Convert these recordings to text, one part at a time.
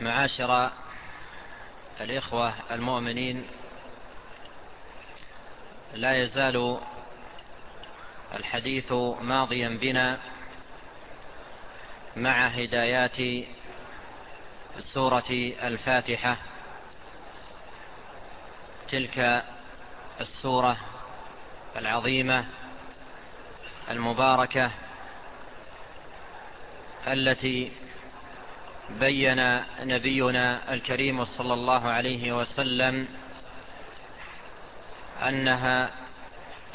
معاشر الإخوة المؤمنين لا يزال الحديث ماضيا بنا مع هدايات سورة الفاتحة. تلك السورة العظيمة المباركة التي بين نبينا الكريم صلى الله عليه وسلم أنها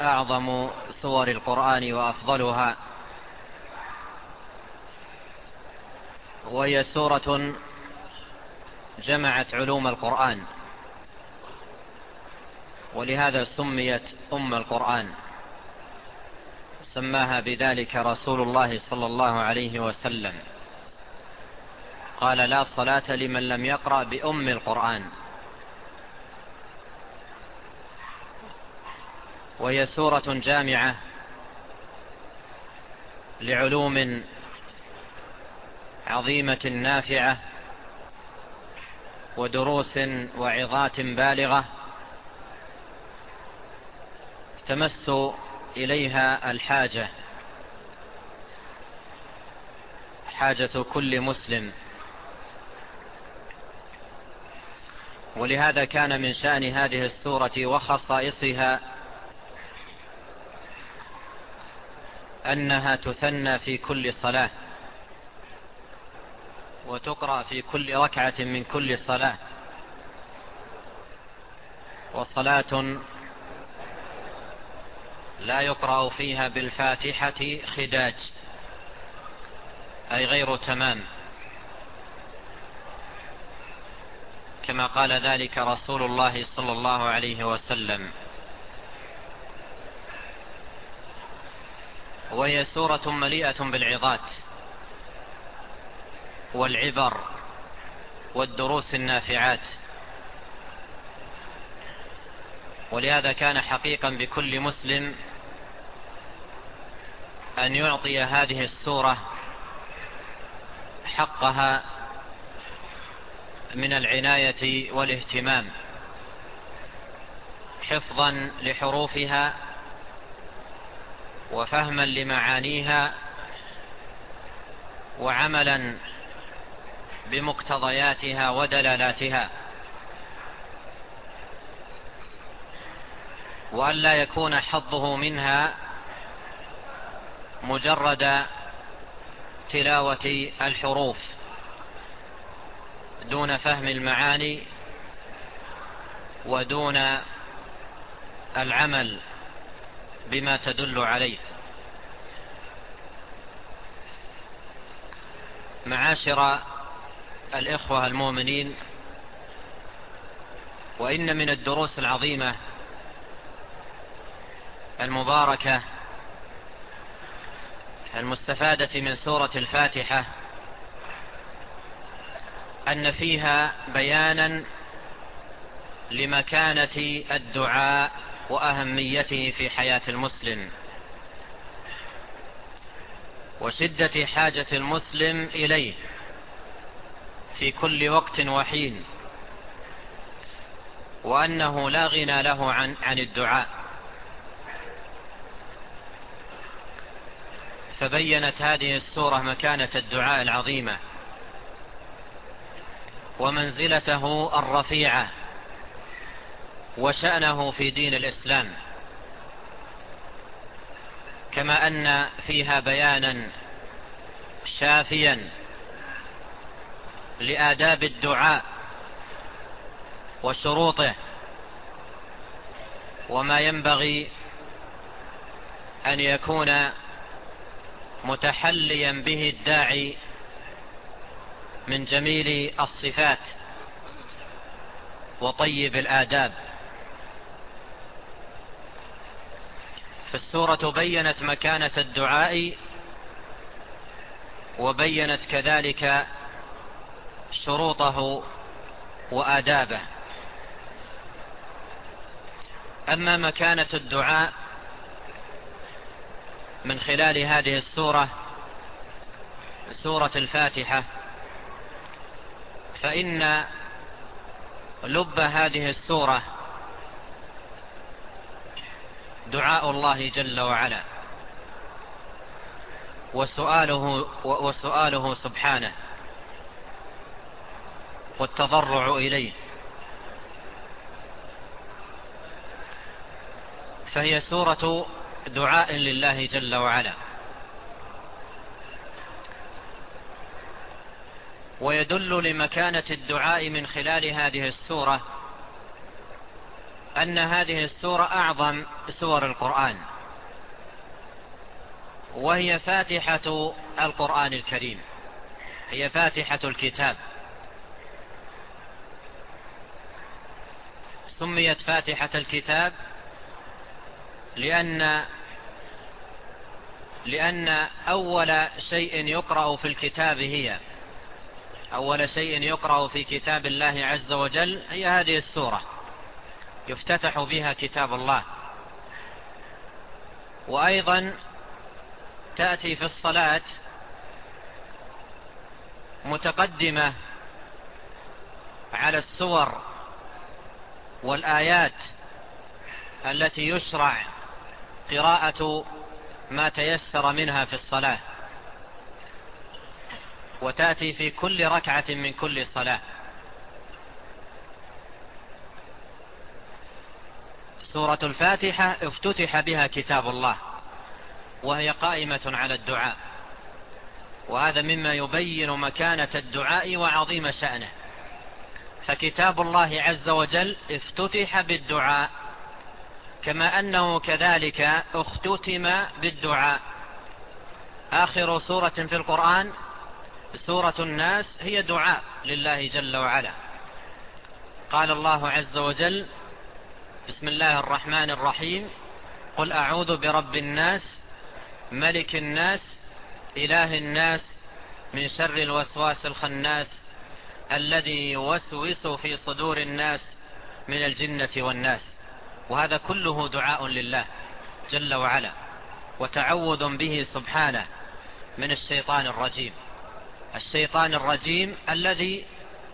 أعظم صور القرآن وأفضلها وهي سورة جمعت علوم القرآن ولهذا سميت أم القرآن سماها بذلك رسول الله صلى الله عليه وسلم. قال لا صلاة لمن لم يقرأ بأم القرآن. وهي سورة جامعة لعلوم عظيمة نافعة ودروس وعظات بالغة تمس إليها الحاجة حاجة كل مسلم. ولهذا كان من شأن هذه السورة وخصائصها أنها تثنى في كل صلاة وتقرأ في كل ركعة من كل صلاة وصلاة لا يقرأ فيها بالفاتحة خداج أي غير تمام. كما قال ذلك رسول الله صلى الله عليه وسلم. وهي سورة مليئة بالعظات والعبر والدروس النافعات. ولهذا كان حقيقا بكل مسلم أن يعطي هذه السورة حقها من العناية والاهتمام. حفظا لحروفها وفهما لمعانيها وعملا بمقتضياتها ودلالاتها. وأن لا يكون حظه منها مجرد تلاوة الحروف. دون فهم المعاني ودون العمل بما تدل عليه. معاشر الإخوة المؤمنين وإن من الدروس العظيمة المباركة المستفادة من سورة الفاتحة أن فيها بيانا لمكانة الدعاء وأهميته في حياة المسلم. وشدة حاجة المسلم إليه في كل وقت وحين. وأنه لا غنى له عن, عن الدعاء. فبينت هذه السورة مكانة الدعاء العظيمة. ومنزلته الرفيعة وشأنه في دين الإسلام. كما أن فيها بيانا شافيا لآداب الدعاء وشروطه وما ينبغي أن يكون متحليا به الداعي من جميل الصفات وطيب الآداب. فالسورة بينت مكانة الدعاء وبينت كذلك شروطه وآدابه. أما مكانة الدعاء من خلال هذه السورة سورة الفاتحة فإن لب هذه السورة دعاء الله جل وعلا وسؤاله, وسؤاله سبحانه والتضرع إليه. فهي سورة دعاء لله جل وعلا. ويدل لمكانة الدعاء من خلال هذه السورة أن هذه السورة أعظم سور القرآن وهي فاتحة القرآن الكريم هي فاتحة الكتاب. سميت فاتحة الكتاب لأن لأن أول شيء يقرأ في الكتاب هي أول شيء يقرأ في كتاب الله عز وجل هي هذه السورة. يفتتح بها كتاب الله. وأيضا تأتي في الصلاة متقدمة على السور والآيات التي يشرع قراءة ما تيسر منها في الصلاة. وتأتي في كل ركعة من كل صلاة. سورة الفاتحة افتتح بها كتاب الله وهي قائمة على الدعاء. وهذا مما يبين مكانة الدعاء وعظيم شأنه. فكتاب الله عز وجل افتتح بالدعاء كما أنه كذلك اختتم بالدعاء. آخر سورة في القرآن سورة الناس هي دعاء لله جل وعلا. قال الله عز وجل بسم الله الرحمن الرحيم. قل أعوذ برب الناس ملك الناس إله الناس من شر الوسواس الخناس الذي يوسوس في صدور الناس من الجنة والناس. وهذا كله دعاء لله جل وعلا وتعوذ به سبحانه من الشيطان الرجيم. الشيطان الرجيم الذي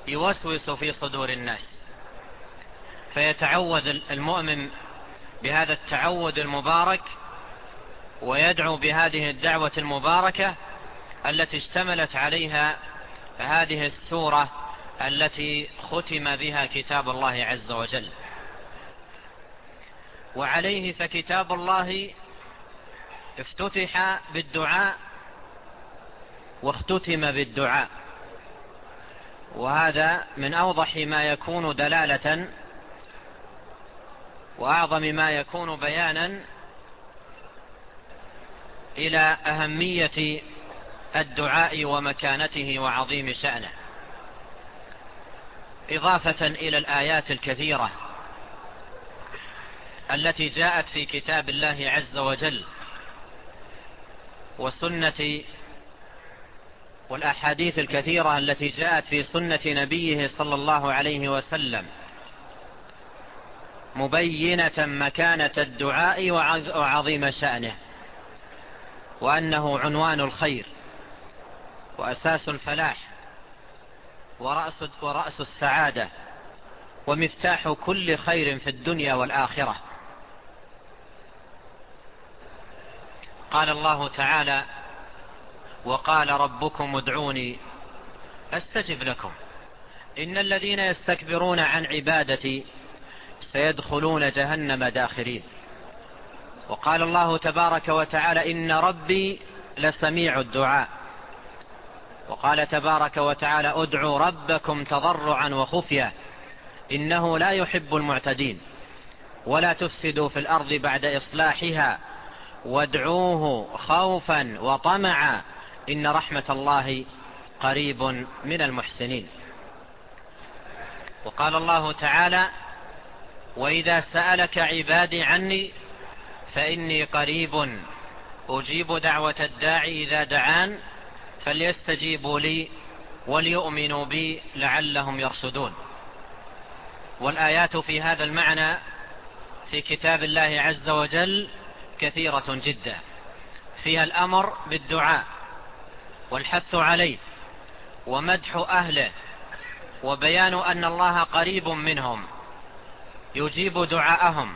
يوسوس في صدور الناس. فيتعوذ المؤمن بهذا التعود المبارك ويدعو بهذه الدعوة المباركة التي اشتملت عليها هذه السورة التي ختم بها كتاب الله عز وجل. وعليه فكتاب الله افتتح بالدعاء واختتم بالدعاء. وهذا من أوضح ما يكون دلالة وأعظم ما يكون بيانا إلى أهمية الدعاء ومكانته وعظيم شأنه. إضافة إلى الآيات الكثيرة التي جاءت في كتاب الله عز وجل وسنة والأحاديث الكثيرة التي جاءت في سنة نبيه صلى الله عليه وسلم. مبينة مكانة الدعاء وعظيم شأنه. وأنه عنوان الخير. وأساس الفلاح. ورأس, ورأس السعادة. ومفتاح كل خير في الدنيا والآخرة. قال الله تعالى وقال ربكم ادعوني أستجب لكم. إن الذين يستكبرون عن عبادتي سيدخلون جهنم داخرين. وقال الله تبارك وتعالى إن ربي لسميع الدعاء. وقال تبارك وتعالى ادعوا ربكم تضرعا وخفيا إنه لا يحب المعتدين. ولا تفسدوا في الأرض بعد إصلاحها وادعوه خوفا وطمعا إن رحمة الله قريب من المحسنين. وقال الله تعالى وإذا سألك عبادي عني فإني قريب أجيب دعوة الداعي إذا دعان فليستجيبوا لي وليؤمنوا بي لعلهم يرشدون. والآيات في هذا المعنى في كتاب الله عز وجل كثيرة جدا. فيها الأمر بالدعاء. والحث عليه ومدح أهله وبيان أن الله قريب منهم يجيب دعاءهم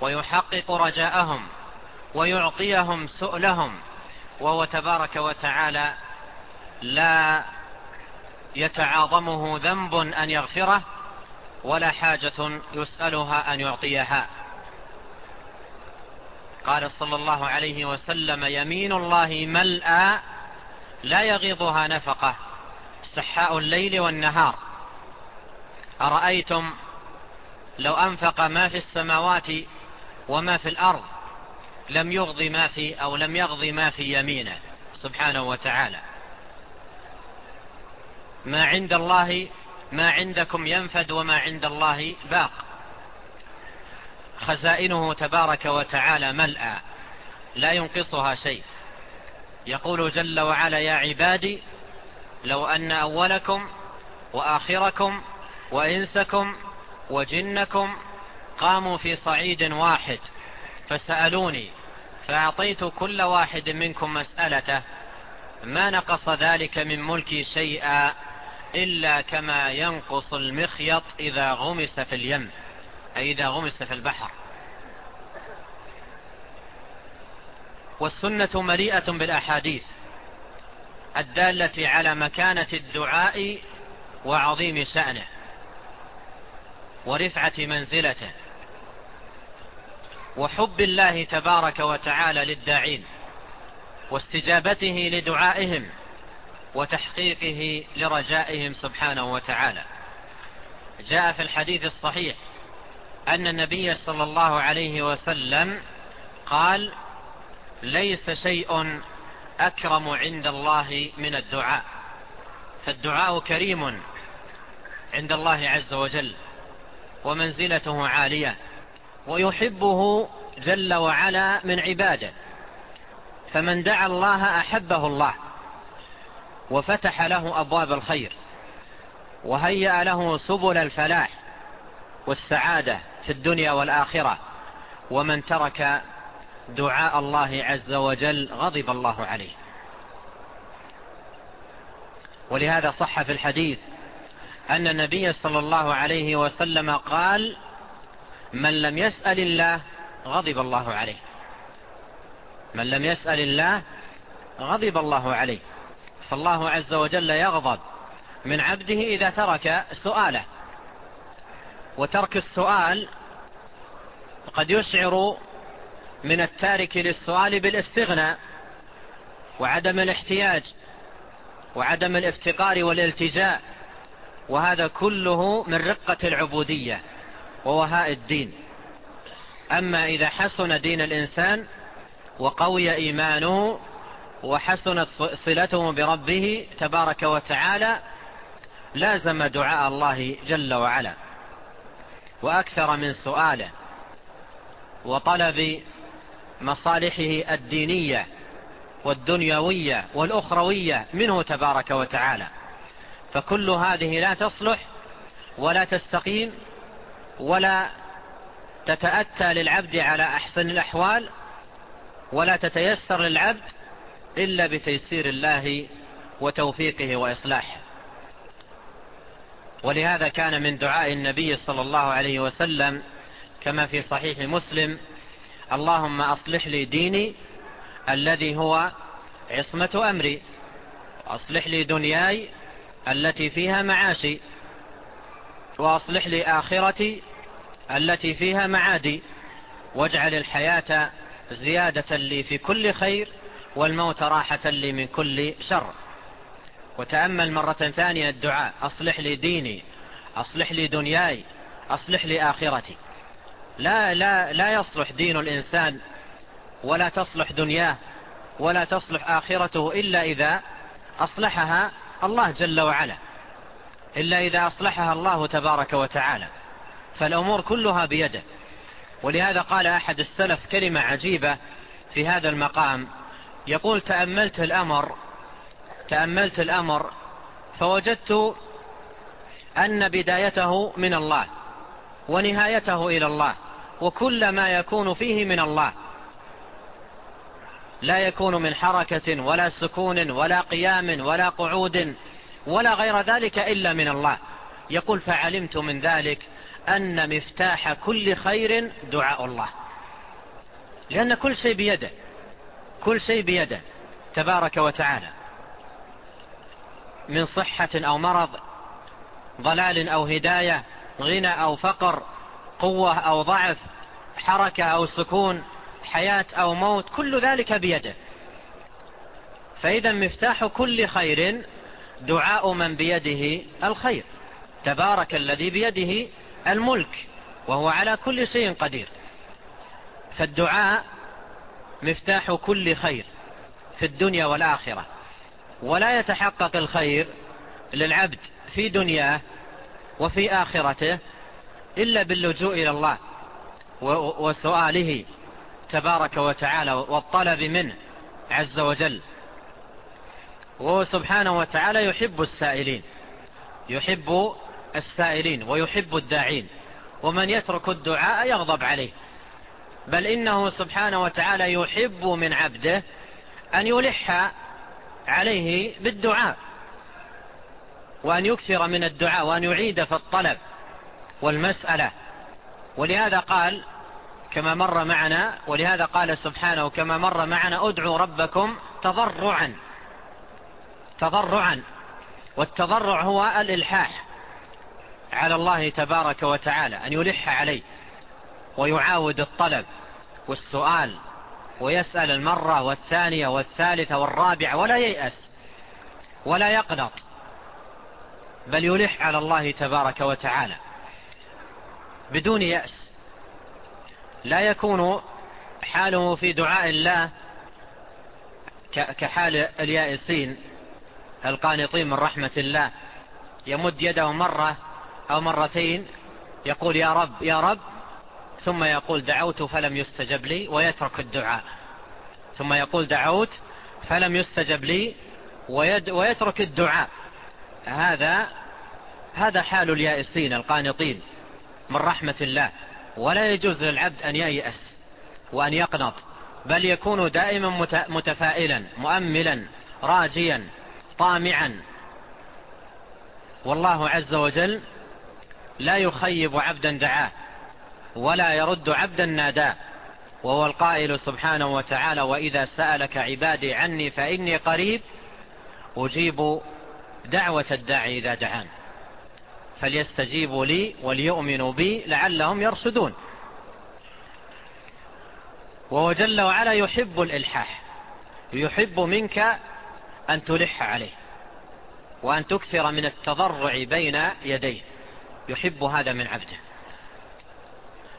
ويحقق رجاءهم ويعطيهم سؤلهم وهو تبارك وتعالى لا يتعاظمه ذنب أن يغفره ولا حاجة يسألها أن يعطيها. قال صلى الله عليه وسلم يمين الله ملأ لا يغيضها نفقة سحاء الليل والنهار. أرأيتم لو أنفق ما في السماوات وما في الأرض لم يغضي ما في أو لم يغضي ما في يمينه سبحانه وتعالى. ما عند الله ما عندكم ينفد وما عند الله باق. خزائنه تبارك وتعالى ملأى لا ينقصها شيء. يقول جل وعلا يا عبادي لو أن أولكم وآخركم وإنسكم وجنكم قاموا في صعيد واحد فسألوني فأعطيت كل واحد منكم مسألته ما نقص ذلك من ملكي شيئا إلا كما ينقص المخيط إذا غمس في اليم أي إذا غمس في البحر. والسنة مليئة بالأحاديث الدالة على مكانة الدعاء وعظيم شأنه ورفعة منزلته وحب الله تبارك وتعالى للداعين واستجابته لدعائهم وتحقيقه لرجائهم سبحانه وتعالى. جاء في الحديث الصحيح أن النبي صلى الله عليه وسلم قال ليس شيء أكرم عند الله من الدعاء. فالدعاء كريم عند الله عز وجل ومنزلته عالية ويحبه جل وعلا من عباده. فمن دعا الله أحبه الله وفتح له أبواب الخير وهيأ له سبل الفلاح والسعادة في الدنيا والآخرة ومن ترك دعاء الله عز وجل غضب الله عليه. ولهذا صح في الحديث أن النبي صلى الله عليه وسلم قال من لم يسأل الله غضب الله عليه. من لم يسأل الله غضب الله عليه. فالله عز وجل يغضب من عبده إذا ترك سؤاله. وترك السؤال قد يشعر من التارك للسؤال بالاستغناء وعدم الاحتياج وعدم الافتقار والالتجاء وهذا كله من رقة العبودية ووهاء الدين. أما إذا حسن دين الإنسان وقوي إيمانه وحسنت صلته بربه تبارك وتعالى لازم دعاء الله جل وعلا. وأكثر من سؤاله وطلب مصالحه الدينية والدنيوية والأخروية منه تبارك وتعالى. فكل هذه لا تصلح ولا تستقيم ولا تتأتى للعبد على أحسن الأحوال ولا تتيسر للعبد إلا بتيسير الله وتوفيقه وإصلاحه. ولهذا كان من دعاء النبي صلى الله عليه وسلم كما في صحيح مسلم اللهم أصلح لي ديني الذي هو عصمة أمري وأصلح لي دنياي التي فيها معاشي وأصلح لي آخرتي التي فيها معادي واجعل الحياة زيادة لي في كل خير والموت راحة لي من كل شر. وتأمل مرة ثانية الدعاء أصلح لي ديني أصلح لي دنياي أصلح لي آخرتي. لا, لا, لا يصلح دين الإنسان ولا تصلح دنياه ولا تصلح آخرته إلا إذا أصلحها الله جل وعلا إلا إذا أصلحها الله تبارك وتعالى فالأمور كلها بيده. ولهذا قال أحد السلف كلمة عجيبة في هذا المقام يقول تأملت الأمر تأملت الأمر فوجدت أن بدايته من الله ونهايته إلى الله. وكل ما يكون فيه من الله. لا يكون من حركة ولا سكون ولا قيام ولا قعود ولا غير ذلك إلا من الله. يقول فعلمت من ذلك أن مفتاح كل خير دعاء الله. لأن كل شيء بيده. كل شيء بيده. تبارك وتعالى. من صحة أو مرض ضلال أو هداية غنى أو فقر قوة أو ضعف حركة أو سكون حياة أو موت كل ذلك بيده. فإذا مفتاح كل خير دعاء من بيده الخير. تبارك الذي بيده الملك وهو على كل شيء قدير. فالدعاء مفتاح كل خير في الدنيا والآخرة. ولا يتحقق الخير للعبد في دنياه وفي آخرته إلا باللجوء إلى الله وسؤاله تبارك وتعالى والطلب منه عز وجل. وهو سبحانه وتعالى يحب السائلين يحب السائلين ويحب الداعين ومن يترك الدعاء يغضب عليه. بل إنه سبحانه وتعالى يحب من عبده أن يلح عليه بالدعاء وأن يكثر من الدعاء وأن يعيد في الطلب. والمسألة. ولهذا قال كما مر معنا ولهذا قال سبحانه كما مر معنا ادعوا ربكم تضرعا. تضرعا. والتضرع هو الإلحاح على الله تبارك وتعالى أن يلح عليه ويعاود الطلب والسؤال ويسأل المرة والثانية والثالثة والرابعة ولا ييأس ولا يقنط بل يلح على الله تبارك وتعالى. بدون يأس. لا يكون حاله في دعاء الله كحال اليائسين القانطين من رحمة الله. يمد يده مرة أو مرتين يقول يا رب يا رب ثم يقول دعوت فلم يستجب لي ويترك الدعاء. ثم يقول دعوت فلم يستجب لي ويترك الدعاء. هذا هذا حال اليائسين القانطين. من رحمة الله ولا يجوز للعبد أن ييأس وأن يقنط بل يكون دائما متفائلا مؤملا راجيا طامعا. والله عز وجل لا يخيب عبدا دعاه ولا يرد عبدا ناداه. وهو القائل سبحانه وتعالى وإذا سألك عبادي عني فإني قريب أجيب دعوة الداعي إذا دعان. فليستجيبوا لي وليؤمنوا بي لعلهم يرشدون. وهو جل وعلا يحب الإلحاح يحب منك أن تلح عليه وأن تكثر من التضرع بين يديه يحب هذا من عبده.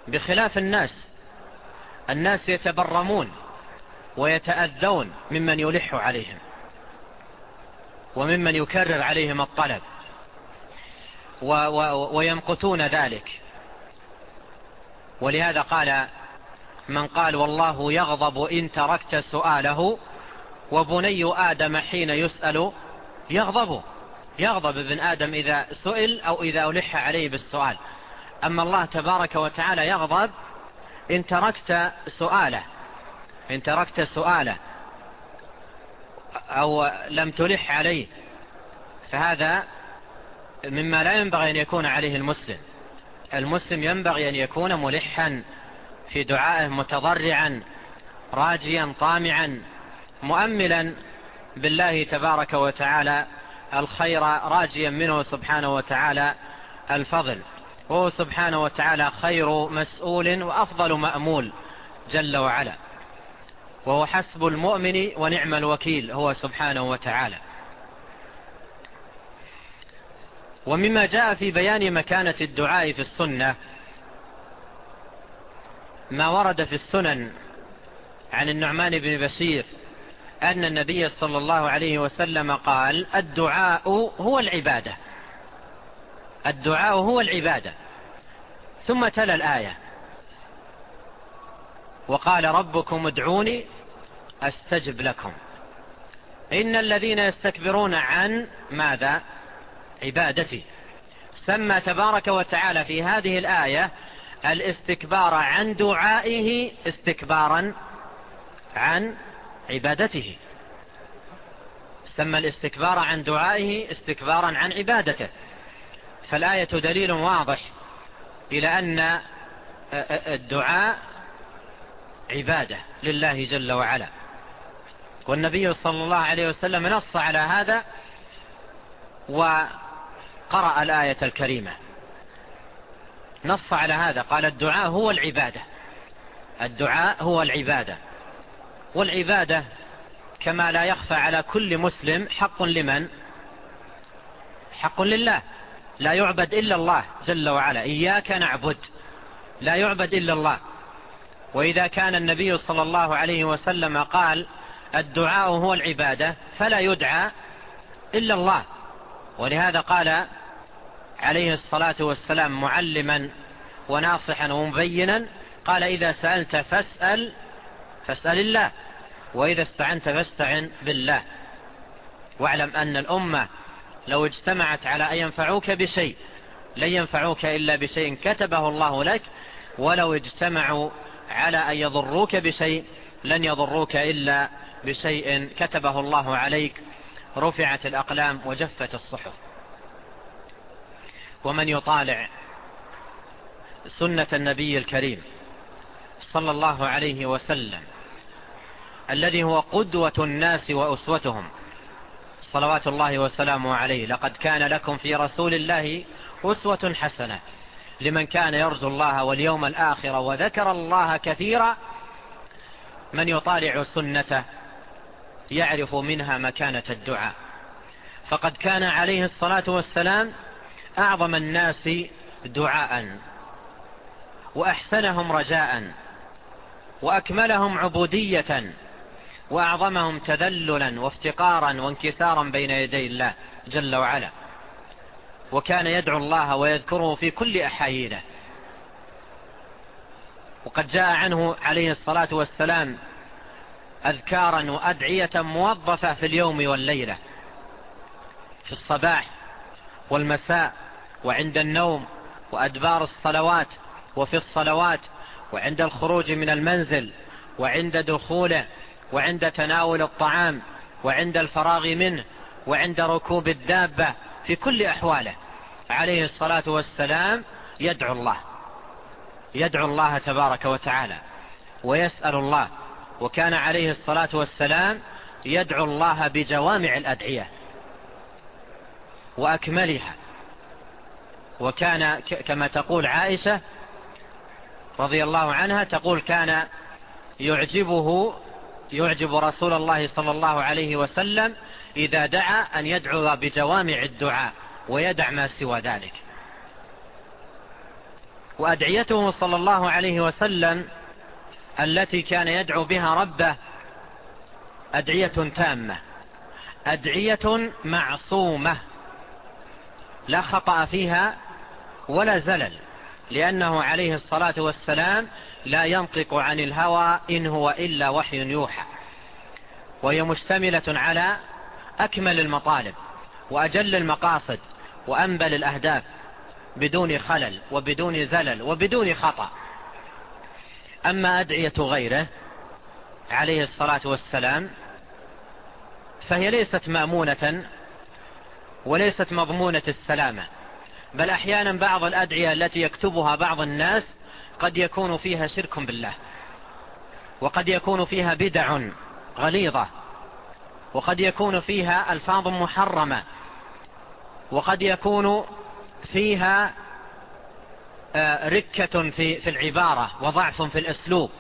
بخلاف الناس الناس يتبرمون ويتأذون ممن يلح عليهم وممن يكرر عليهم الطلب. و و ويمقتون ذلك. ولهذا قال من قال والله يغضب إن تركت سؤاله وبني آدم حين يسأل يغضب. يغضب ابن آدم إذا سئل أو إذا ألح عليه بالسؤال. أما الله تبارك وتعالى يغضب إن تركت سؤاله. إن تركت سؤاله. أو لم تلح عليه. فهذا مما لا ينبغي أن يكون عليه المسلم. المسلم ينبغي أن يكون ملحا في دعائه متضرعا راجيا طامعا مؤملا بالله تبارك وتعالى. الخير راجيا منه سبحانه وتعالى. الفضل. وهو سبحانه وتعالى خير مسؤول وأفضل مأمول جل وعلا. وهو حسب المؤمن ونعم الوكيل هو سبحانه وتعالى. ومما جاء في بيان مكانة الدعاء في السنة ما ورد في السنن عن النعمان بن بشير أن النبي صلى الله عليه وسلم قال الدعاء هو العبادة الدعاء هو العبادة. ثم تل الآية وقال ربكم ادعوني أستجب لكم. إن الذين يستكبرون عن ماذا؟ عبادته سمى تبارك وتعالى في هذه الآية الاستكبار عن دعائه استكبارا عن عبادته. سمى الاستكبار عن دعائه استكبارا عن عبادته. فالآية دليل واضح إلى أن الدعاء عبادة لله جل وعلا. والنبي صلى الله عليه وسلم نص على هذا قرأ الآية الكريمة. نص على هذا قال الدعاء هو العبادة. الدعاء هو العبادة. والعبادة كما لا يخفى على كل مسلم حق لمن؟ حق لله. لا يعبد إلا الله جل وعلا. إياك نعبد. لا يعبد إلا الله. وإذا كان النبي صلى الله عليه وسلم قال الدعاء هو العبادة فلا يدعى إلا الله. ولهذا قال عليه الصلاة والسلام معلما وناصحا ومبينا قال إذا سألت فاسأل فاسأل الله وإذا استعنت فاستعن بالله. واعلم أن الأمة لو اجتمعت على أن ينفعوك بشيء لن ينفعوك إلا بشيء كتبه الله لك ولو اجتمعوا على أن يضروك بشيء لن يضروك إلا بشيء كتبه الله عليك. رفعت الأقلام وجفت الصحف. ومن يطالع سنة النبي الكريم صلى الله عليه وسلم الذي هو قدوة الناس وأسوتهم صلوات الله وسلامه عليه لقد كان لكم في رسول الله أسوة حسنة لمن كان يرجو الله واليوم الآخر وذكر الله كثيرا من يطالع سنته يعرف منها مكانة الدعاء. فقد كان عليه الصلاة والسلام أعظم الناس دعاء وأحسنهم رجاء وأكملهم عبودية وأعظمهم تذللا وافتقارا وانكسارا بين يدي الله جل وعلا. وكان يدعو الله ويذكره في كل أحايله وقد جاء عنه عليه الصلاة والسلام أذكارا وأدعية موظفة في اليوم والليلة في الصباح والمساء وعند النوم وأدبار الصلوات وفي الصلوات وعند الخروج من المنزل وعند دخوله وعند تناول الطعام وعند الفراغ منه وعند ركوب الدابة في كل أحواله. عليه الصلاة والسلام يدعو الله يدعو الله تبارك وتعالى ويسأل الله وكان عليه الصلاة والسلام يدعو الله بجوامع الأدعية وأكملها. وكان كما تقول عائشة رضي الله عنها تقول كان يعجبه يعجب رسول الله صلى الله عليه وسلم إذا دعا أن يدعو بجوامع الدعاء ويدع ما سوى ذلك. وأدعيته صلى الله عليه وسلم التي كان يدعو بها ربه أدعية تامة. أدعية معصومة. لا خطأ فيها ولا زلل لأنه عليه الصلاة والسلام لا ينطق عن الهوى إن هو إلا وحي يوحى. وهي مشتملة على أكمل المطالب وأجل المقاصد وأنبل الأهداف بدون خلل وبدون زلل وبدون خطأ. أما أدعية غيره عليه الصلاة والسلام فهي ليست مأمونة وليست مضمونة السلامة بل أحيانا بعض الأدعية التي يكتبها بعض الناس قد يكون فيها شرك بالله وقد يكون فيها بدع غليظة وقد يكون فيها ألفاظ محرمة وقد يكون فيها آه، ركة في, في العبارة وضعف في الأسلوب.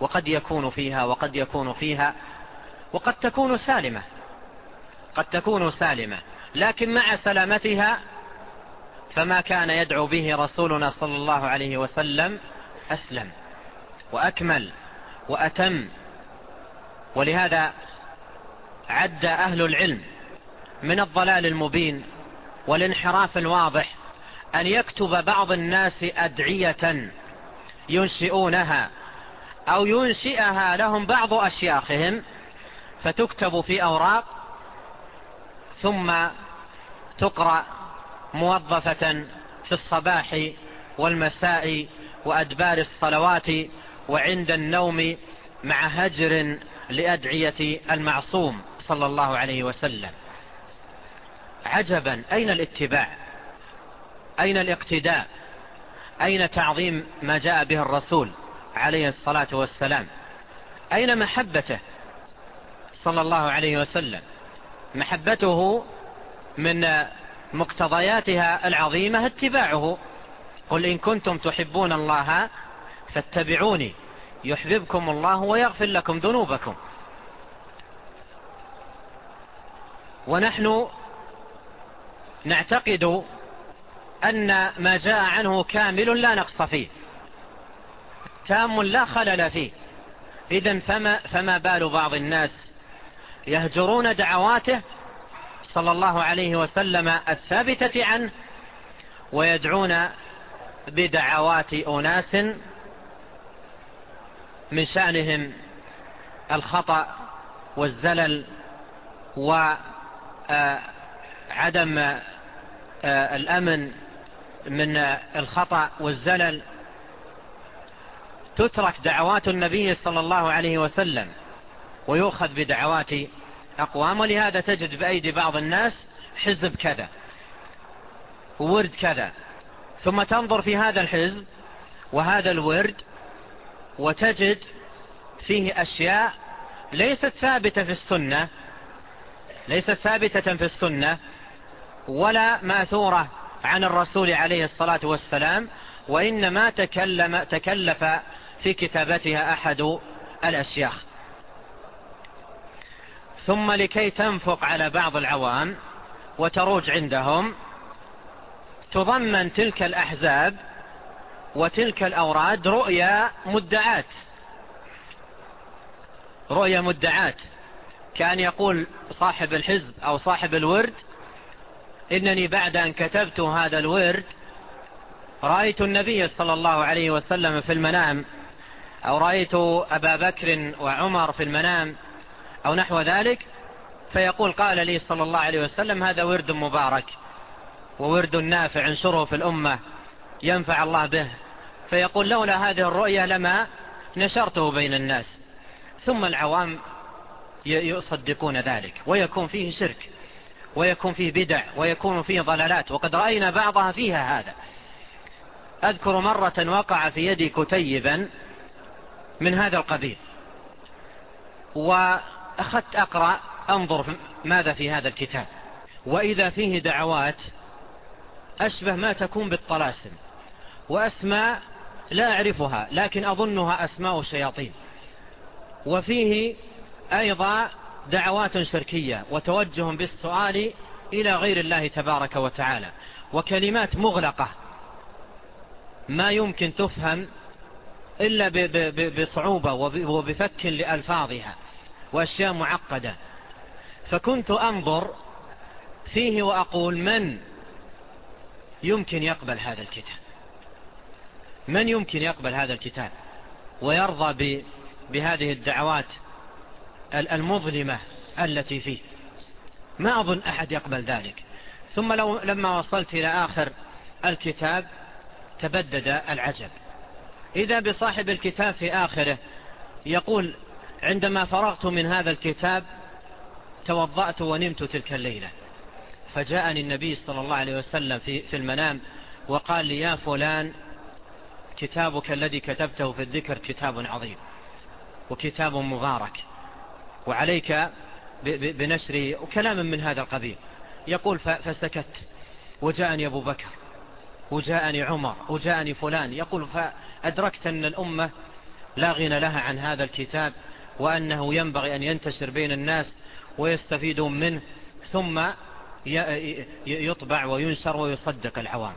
وقد يكون فيها وقد يكون فيها. وقد تكون سالمة. قد تكون سالمة. لكن مع سلامتها فما كان يدعو به رسولنا صلى الله عليه وسلم أسلم وأكمل وأتم. ولهذا عد أهل العلم من الضلال المبين والانحراف الواضح أن يكتب بعض الناس أدعية ينشئونها أو ينشئها لهم بعض أشياخهم فتكتب في أوراق ثم تقرأ موظفة في الصباح والمساء وأدبار الصلوات وعند النوم مع هجر لأدعية المعصوم صلى الله عليه وسلم. عجبا. أين الاتباع؟ أين الاقتداء؟ أين تعظيم ما جاء به الرسول عليه الصلاة والسلام؟ أين محبته صلى الله عليه وسلم؟ محبته من مقتضياتها العظيمة اتباعه. قل إن كنتم تحبون الله فاتبعوني. يحببكم الله ويغفر لكم ذنوبكم. ونحن نعتقد أن ما جاء عنه كامل لا نقص فيه. تام لا خلل فيه. إذن فما, فما بال بعض الناس يهجرون دعواته صلى الله عليه وسلم الثابتة عنه ويدعون بدعوات أناس من شأنهم الخطأ والزلل وعدم آه، الأمن من الخطأ والزلل تترك دعوات النبي صلى الله عليه وسلم ويؤخذ بدعوات أقوام ولهذا تجد بأيدي بعض الناس حزب كذا وورد كذا. ثم تنظر في هذا الحزب وهذا الورد وتجد فيه أشياء ليست ثابتة في السنة ليست ثابتة في السنة ولا مأثورة عن الرسول عليه الصلاة والسلام وإنما تكلم تكلف في كتابتها أحد الأشياخ. ثم لكي تنفق على بعض العوام وتروج عندهم تضمن تلك الأحزاب وتلك الأوراد رؤيا مدعات رؤيا مدعات كان يقول صاحب الحزب أو صاحب الورد إنني بعد أن كتبت هذا الورد رأيت النبي صلى الله عليه وسلم في المنام أو رأيت أبا بكر وعمر في المنام أو نحو ذلك فيقول قال لي صلى الله عليه وسلم هذا ورد مبارك وورد نافع انشره في الأمة ينفع الله به. فيقول لولا هذه الرؤية لما نشرته بين الناس. ثم العوام يصدقون ذلك ويكون فيه شرك. ويكون فيه بدع ويكون فيه ضلالات وقد رأينا بعضها فيها هذا. أذكر مرة وقع في يدي كتيبا من هذا القبيل وأخذت أقرأ أنظر ماذا في هذا الكتاب. وإذا فيه دعوات أشبه ما تكون بالطلاسم وأسماء لا أعرفها لكن أظنها أسماء الشياطين. وفيه أيضا دعوات شركية وتوجه بالسؤال إلى غير الله تبارك وتعالى وكلمات مغلقة ما يمكن تفهم إلا بصعوبة وبفك لألفاظها وأشياء معقدة. فكنت أنظر فيه وأقول من يمكن يقبل هذا الكتاب؟ من يمكن يقبل هذا الكتاب ويرضى بهذه الدعوات المظلمة التي فيه. ما أظن أحد يقبل ذلك. ثم لو لما وصلت إلى آخر الكتاب تبدد العجب. إذا بصاحب الكتاب في آخره يقول عندما فرغت من هذا الكتاب توضأت ونمت تلك الليلة. فجاءني النبي صلى الله عليه وسلم في, في المنام وقال لي يا فلان كتابك الذي كتبته في الذكر كتاب عظيم وكتاب مبارك. وعليك بنشره وكلاما من هذا القبيل. يقول فسكت. وجاءني أبو بكر. وجاءني عمر. وجاءني فلان. يقول فأدركت أن الأمة لا غنى لها عن هذا الكتاب وأنه ينبغي أن ينتشر بين الناس ويستفيدون منه ثم يطبع وينشر ويصدق العوام.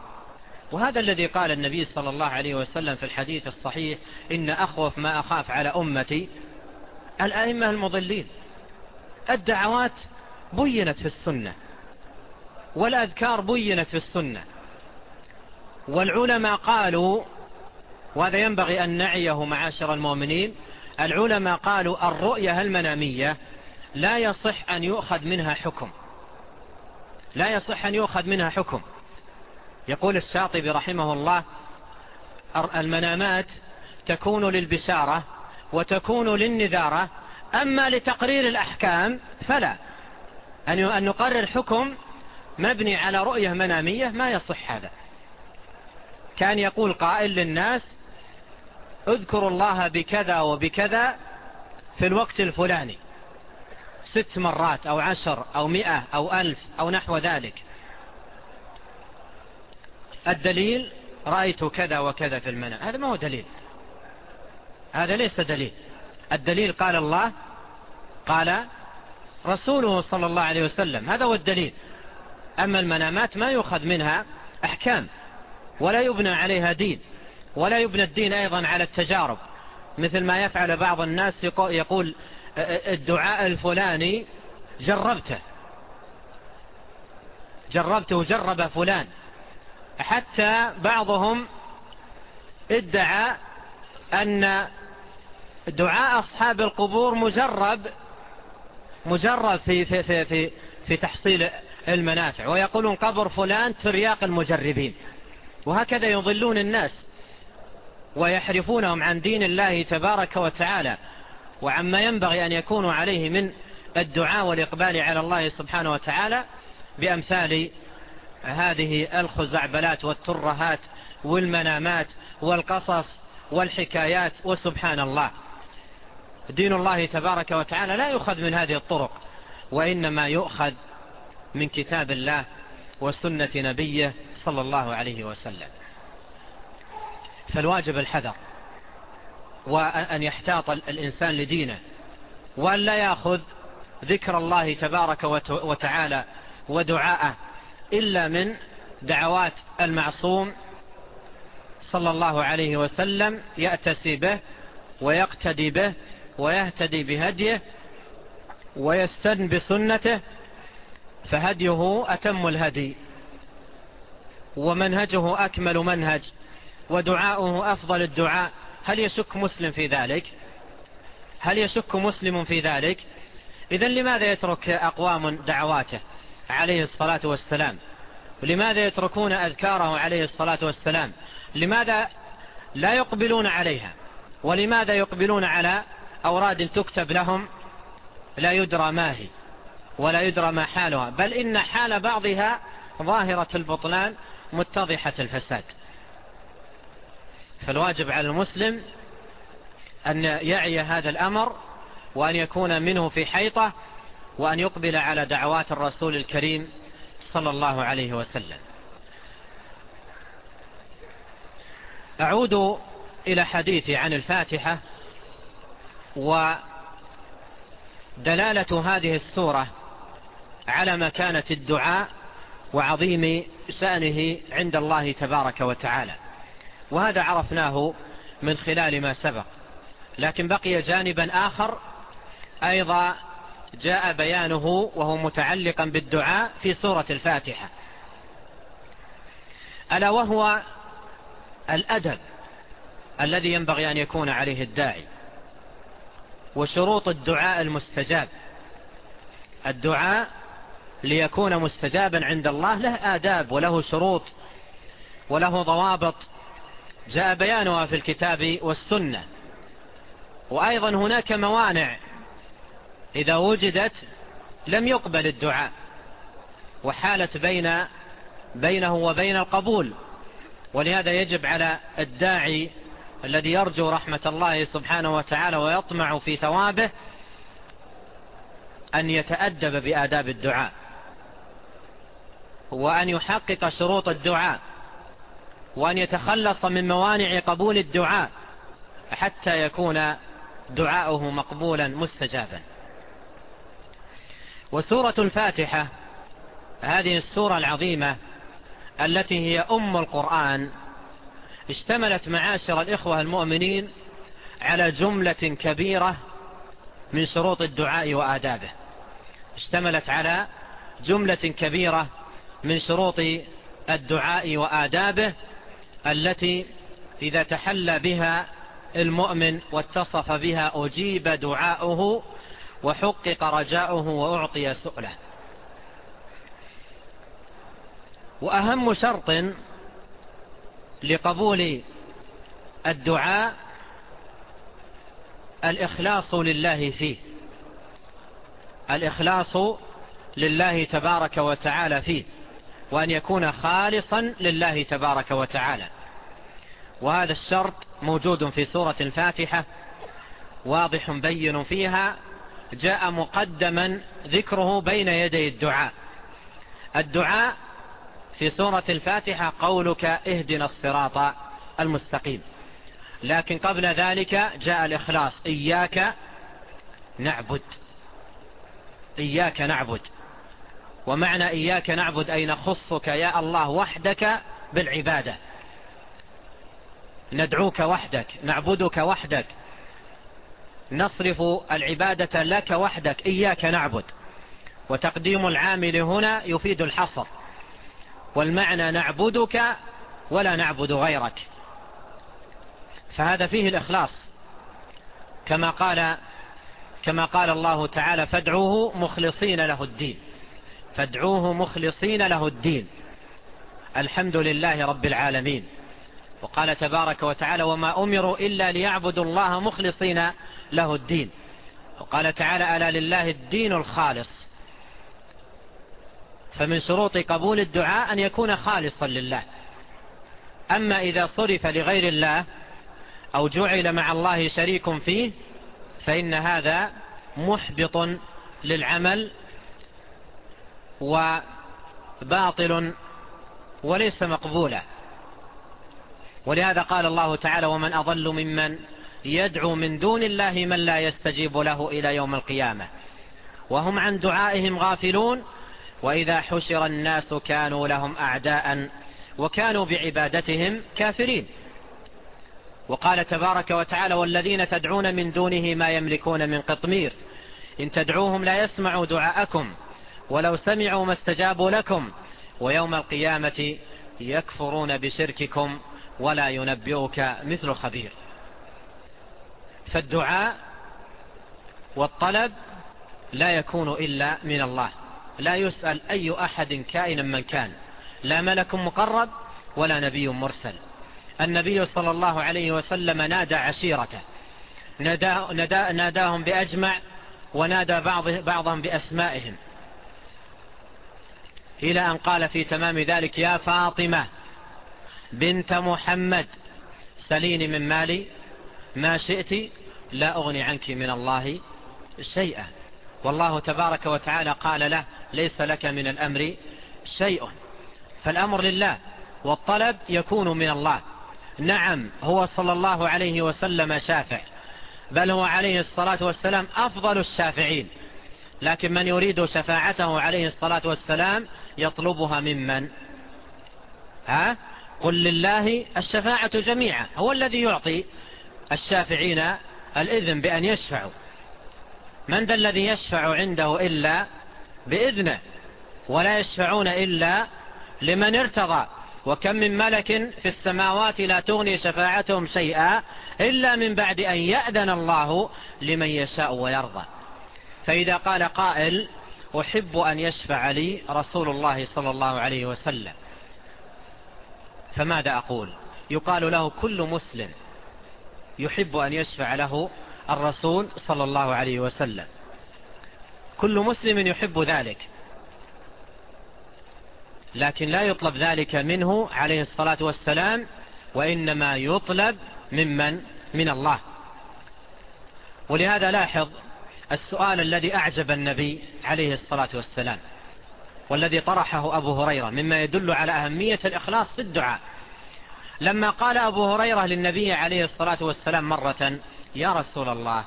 وهذا الذي قال النبي صلى الله عليه وسلم في الحديث الصحيح إن أخوف ما أخاف على أمتي الأئمة المضلين. الدعوات بينت في السنة والأذكار بينت في السنة. والعلماء قالوا وهذا ينبغي أن نعيه معاشر المؤمنين العلماء قالوا الرؤية المنامية لا يصح أن يؤخذ منها حكم. لا يصح أن يؤخذ منها حكم. يقول الشاطبي رحمه الله المنامات تكون للبشارة وتكون للنذارة أما لتقرير الأحكام فلا. أن نقرر حكم مبني على رؤية منامية ما يصح هذا. كان يقول قائل للناس اذكروا الله بكذا وبكذا في الوقت الفلاني. ست مرات أو عشر أو مئة أو ألف أو نحو ذلك. الدليل رأيت كذا وكذا في المنام. هذا ما هو دليل. هذا ليس دليل. الدليل قال الله قال رسوله صلى الله عليه وسلم. هذا هو الدليل. أما المنامات ما يؤخذ منها أحكام ولا يبنى عليها دين ولا يبنى الدين أيضا على التجارب. مثل ما يفعل بعض الناس يقول آه، آه، الدعاء الفلاني جربته. جربته جرب فلان. حتى بعضهم ادعى أن دعاء أصحاب القبور مجرب مجرب في, في, في, في, في تحصيل المنافع ويقولون قبر فلان ترياق المجربين. وهكذا يضلون الناس ويحرفونهم عن دين الله تبارك وتعالى. وعما ينبغي أن يكونوا عليه من الدعاء والإقبال على الله سبحانه وتعالى بأمثال هذه الخزعبلات والترهات والمنامات والقصص والحكايات وسبحان الله. دين الله تبارك وتعالى لا يؤخذ من هذه الطرق وإنما يؤخذ من كتاب الله وسنة نبيه صلى الله عليه وسلم. فالواجب الحذر وأن يحتاط الإنسان لدينه وأن لا يأخذ ذكر الله تبارك وتعالى ودعاءه إلا من دعوات المعصوم صلى الله عليه وسلم يأتسي به ويقتدي به ويهتدي بهديه ويستن بسنته فهديه أتم الهدي. ومنهجه أكمل منهج ودعاؤه أفضل الدعاء. هل يشك مسلم في ذلك؟ هل يشك مسلم في ذلك؟ إذن لماذا يترك أقوام دعواته عليه الصلاة والسلام؟ لماذا يتركون أذكاره عليه الصلاة والسلام؟ لماذا لا يقبلون عليها؟ ولماذا يقبلون على أوراد تكتب لهم لا يدرى ما هي ولا يدرى ما حالها بل إن حال بعضها ظاهرة البطلان متضحة الفساد. فالواجب على المسلم أن يعي هذا الأمر وأن يكون منه في حيطة وأن يقبل على دعوات الرسول الكريم صلى الله عليه وسلم. أعود إلى حديثي عن الفاتحة ودلالة هذه السورة على مكانة الدعاء وعظيم شأنه عند الله تبارك وتعالى. وهذا عرفناه من خلال ما سبق. لكن بقي جانبا آخر أيضا جاء بيانه وهو متعلقا بالدعاء في سورة الفاتحة. ألا وهو الأدب الذي ينبغي أن يكون عليه الداعي. وشروط الدعاء المستجاب. الدعاء ليكون مستجابا عند الله له آداب وله شروط وله ضوابط. جاء بيانها في الكتاب والسنة. وأيضا هناك موانع. إذا وجدت لم يقبل الدعاء. وحالت بين بينه وبين القبول. ولهذا يجب على الداعي الذي يرجو رحمة الله سبحانه وتعالى ويطمع في ثوابه أن يتأدب بآداب الدعاء وأن يحقق شروط الدعاء وأن يتخلص من موانع قبول الدعاء حتى يكون دعاؤه مقبولا مستجابا. وسورة الفاتحة هذه السورة العظيمة التي هي أم القرآن اشتملت معاشر الإخوة المؤمنين على جملة كبيرة من شروط الدعاء وآدابه. اشتملت على جملة كبيرة من شروط الدعاء وآدابه التي إذا تحلى بها المؤمن واتصف بها أجيب دعاؤه وحقق رجاؤه وأعطي سؤله. وأهم شرط لقبول الدعاء الإخلاص لله فيه. الإخلاص لله تبارك وتعالى فيه. وأن يكون خالصا لله تبارك وتعالى. وهذا الشرط موجود في سورة الفاتحة. واضح بين فيها. جاء مقدما ذكره بين يدي الدعاء. الدعاء في سورة الفاتحة قولك اهدنا الصراط المستقيم. لكن قبل ذلك جاء الإخلاص. إياك نعبد. إياك نعبد. ومعنى إياك نعبد أي نخصك يا الله وحدك بالعبادة. ندعوك وحدك نعبدك وحدك. نصرف العبادة لك وحدك. إياك نعبد. وتقديم العامل هنا يفيد الحصر. والمعنى نعبدك ولا نعبد غيرك. فهذا فيه الإخلاص. كما قال كما قال الله تعالى فادعوه مخلصين له الدين. فادعوه مخلصين له الدين. الحمد لله رب العالمين. وقال تبارك وتعالى وما أمروا إلا ليعبدوا الله مخلصين له الدين. وقال تعالى ألا لله الدين الخالص. فمن شروط قبول الدعاء أن يكون خالصا لله. أما إذا صرف لغير الله أو جعل مع الله شريك فيه فإن هذا محبط للعمل وباطل وليس مقبولا. ولهذا قال الله تعالى ومن أضل ممن يدعو من دون الله من لا يستجيب له إلى يوم القيامة. وهم عن دعائهم غافلون وإذا حشر الناس كانوا لهم أعداء وكانوا بعبادتهم كافرين. وقال تبارك وتعالى والذين تدعون من دونه ما يملكون من قطمير. إن تدعوهم لا يسمعوا دعاءكم ولو سمعوا ما استجابوا لكم ويوم القيامة يكفرون بشرككم ولا ينبئك مثل خبير. فالدعاء والطلب لا يكون إلا من الله. لا يسأل أي أحد كائنا من كان. لا ملك مقرب ولا نبي مرسل. النبي صلى الله عليه وسلم نادى عشيرته. ندا ندا ناداهم بأجمع ونادى بعض بعضهم بأسمائهم. إلى أن قال في تمام ذلك يا فاطمة بنت محمد سليني من مالي. ما شئت لا أغني عنك من الله شيئا. والله تبارك وتعالى قال له ليس لك من الأمر شيء فالأمر لله والطلب يكون من الله. نعم هو صلى الله عليه وسلم شافع بل هو عليه الصلاة والسلام أفضل الشافعين. لكن من يريد شفاعته عليه الصلاة والسلام يطلبها ممن؟ ها؟ قل لله الشفاعة جميعا هو الذي يعطي الشافعين الإذن بأن يشفعوا. من ذا الذي يشفع عنده إلا بإذنه ولا يشفعون إلا لمن ارتضى وكم من ملك في السماوات لا تغني شفاعتهم شيئا إلا من بعد أن يأذن الله لمن يشاء ويرضى. فإذا قال قائل أحب أن يشفع لي رسول الله صلى الله عليه وسلم. فماذا أقول؟ يقال له كل مسلم يحب أن يشفع له الرسول صلى الله عليه وسلم. كل مسلم يحب ذلك. لكن لا يطلب ذلك منه عليه الصلاة والسلام وإنما يطلب ممن؟ من الله. ولهذا لاحظ السؤال الذي أعجب النبي عليه الصلاة والسلام والذي طرحه أبو هريرة مما يدل على أهمية الإخلاص في الدعاء. لما قال أبو هريرة للنبي عليه الصلاة والسلام مرة يا رسول الله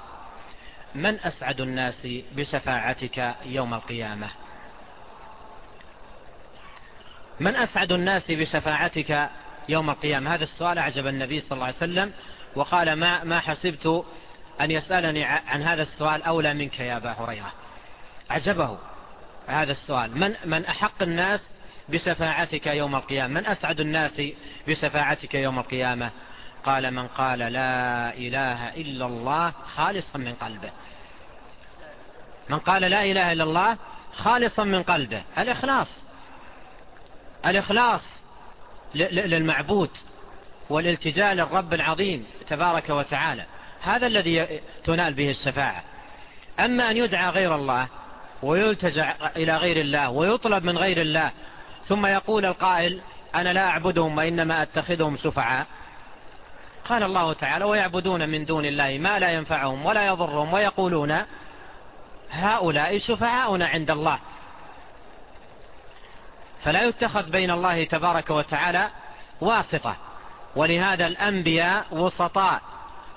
من أسعد الناس بشفاعتك يوم القيامة؟ من أسعد الناس بشفاعتك يوم القيامة؟ هذا السؤال أعجب النبي صلى الله عليه وسلم وقال ما, ما حسبت أن يسألني عن هذا السؤال أولى منك يا أبا هريرة. أعجبه هذا السؤال. من, من أحق الناس بشفاعتك يوم القيامة؟ من أسعد الناس بشفاعتك يوم القيامة؟ قال من قال لا إله إلا الله خالصا من قلبه. من قال لا إله إلا الله خالصا من قلبه. الإخلاص. الإخلاص للمعبود والالتجاء للرب العظيم تبارك وتعالى. هذا الذي تنال به الشفاعة. أما أن يدعى غير الله ويلتجع إلى غير الله ويطلب من غير الله ثم يقول القائل أنا لا أعبدهم وإنما أتخذهم شفعاء قال الله تعالى ويعبدون من دون الله ما لا ينفعهم ولا يضرهم ويقولون هؤلاء شفعاؤنا عند الله. فلا يتخذ بين الله تبارك وتعالى واسطة. ولهذا الأنبياء وسطاء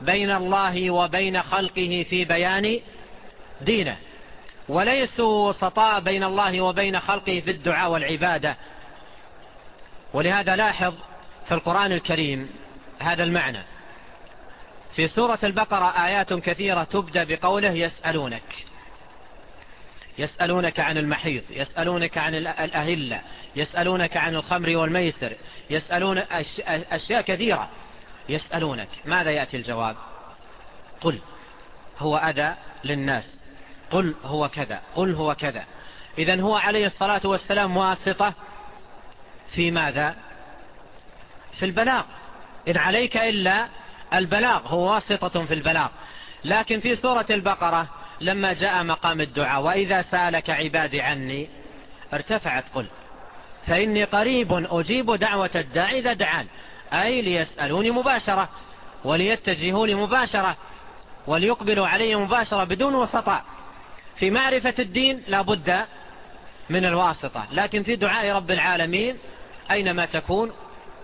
بين الله وبين خلقه في بيان دينه. وليسوا وسطاء بين الله وبين خلقه في الدعاء والعبادة. ولهذا لاحظ في القرآن الكريم هذا المعنى. في سورة البقرة آيات كثيرة تبدأ بقوله يسألونك. يسألونك عن المحيط يسألونك عن الأهلة يسألونك عن الخمر والميسر يسألون أشياء كثيرة. يسألونك. ماذا يأتي الجواب؟ قل هو أذى للناس. قل هو كذا قل هو كذا. إذن هو عليه الصلاة والسلام واسطة في ماذا؟ في البلاغ. إن عليك إلا البلاغ هو واسطة في البلاغ. لكن في سورة البقرة لما جاء مقام الدعاء وإذا سألك عبادي عني ارتفعت قل فإني قريب أجيب دعوة الداعي إذا دعان. أي ليسألوني مباشرة وليتجهوني مباشرة وليقبلوا علي مباشرة بدون وسطاء. في معرفة الدين لابد من الواسطة لكن في دعاء رب العالمين أينما تكون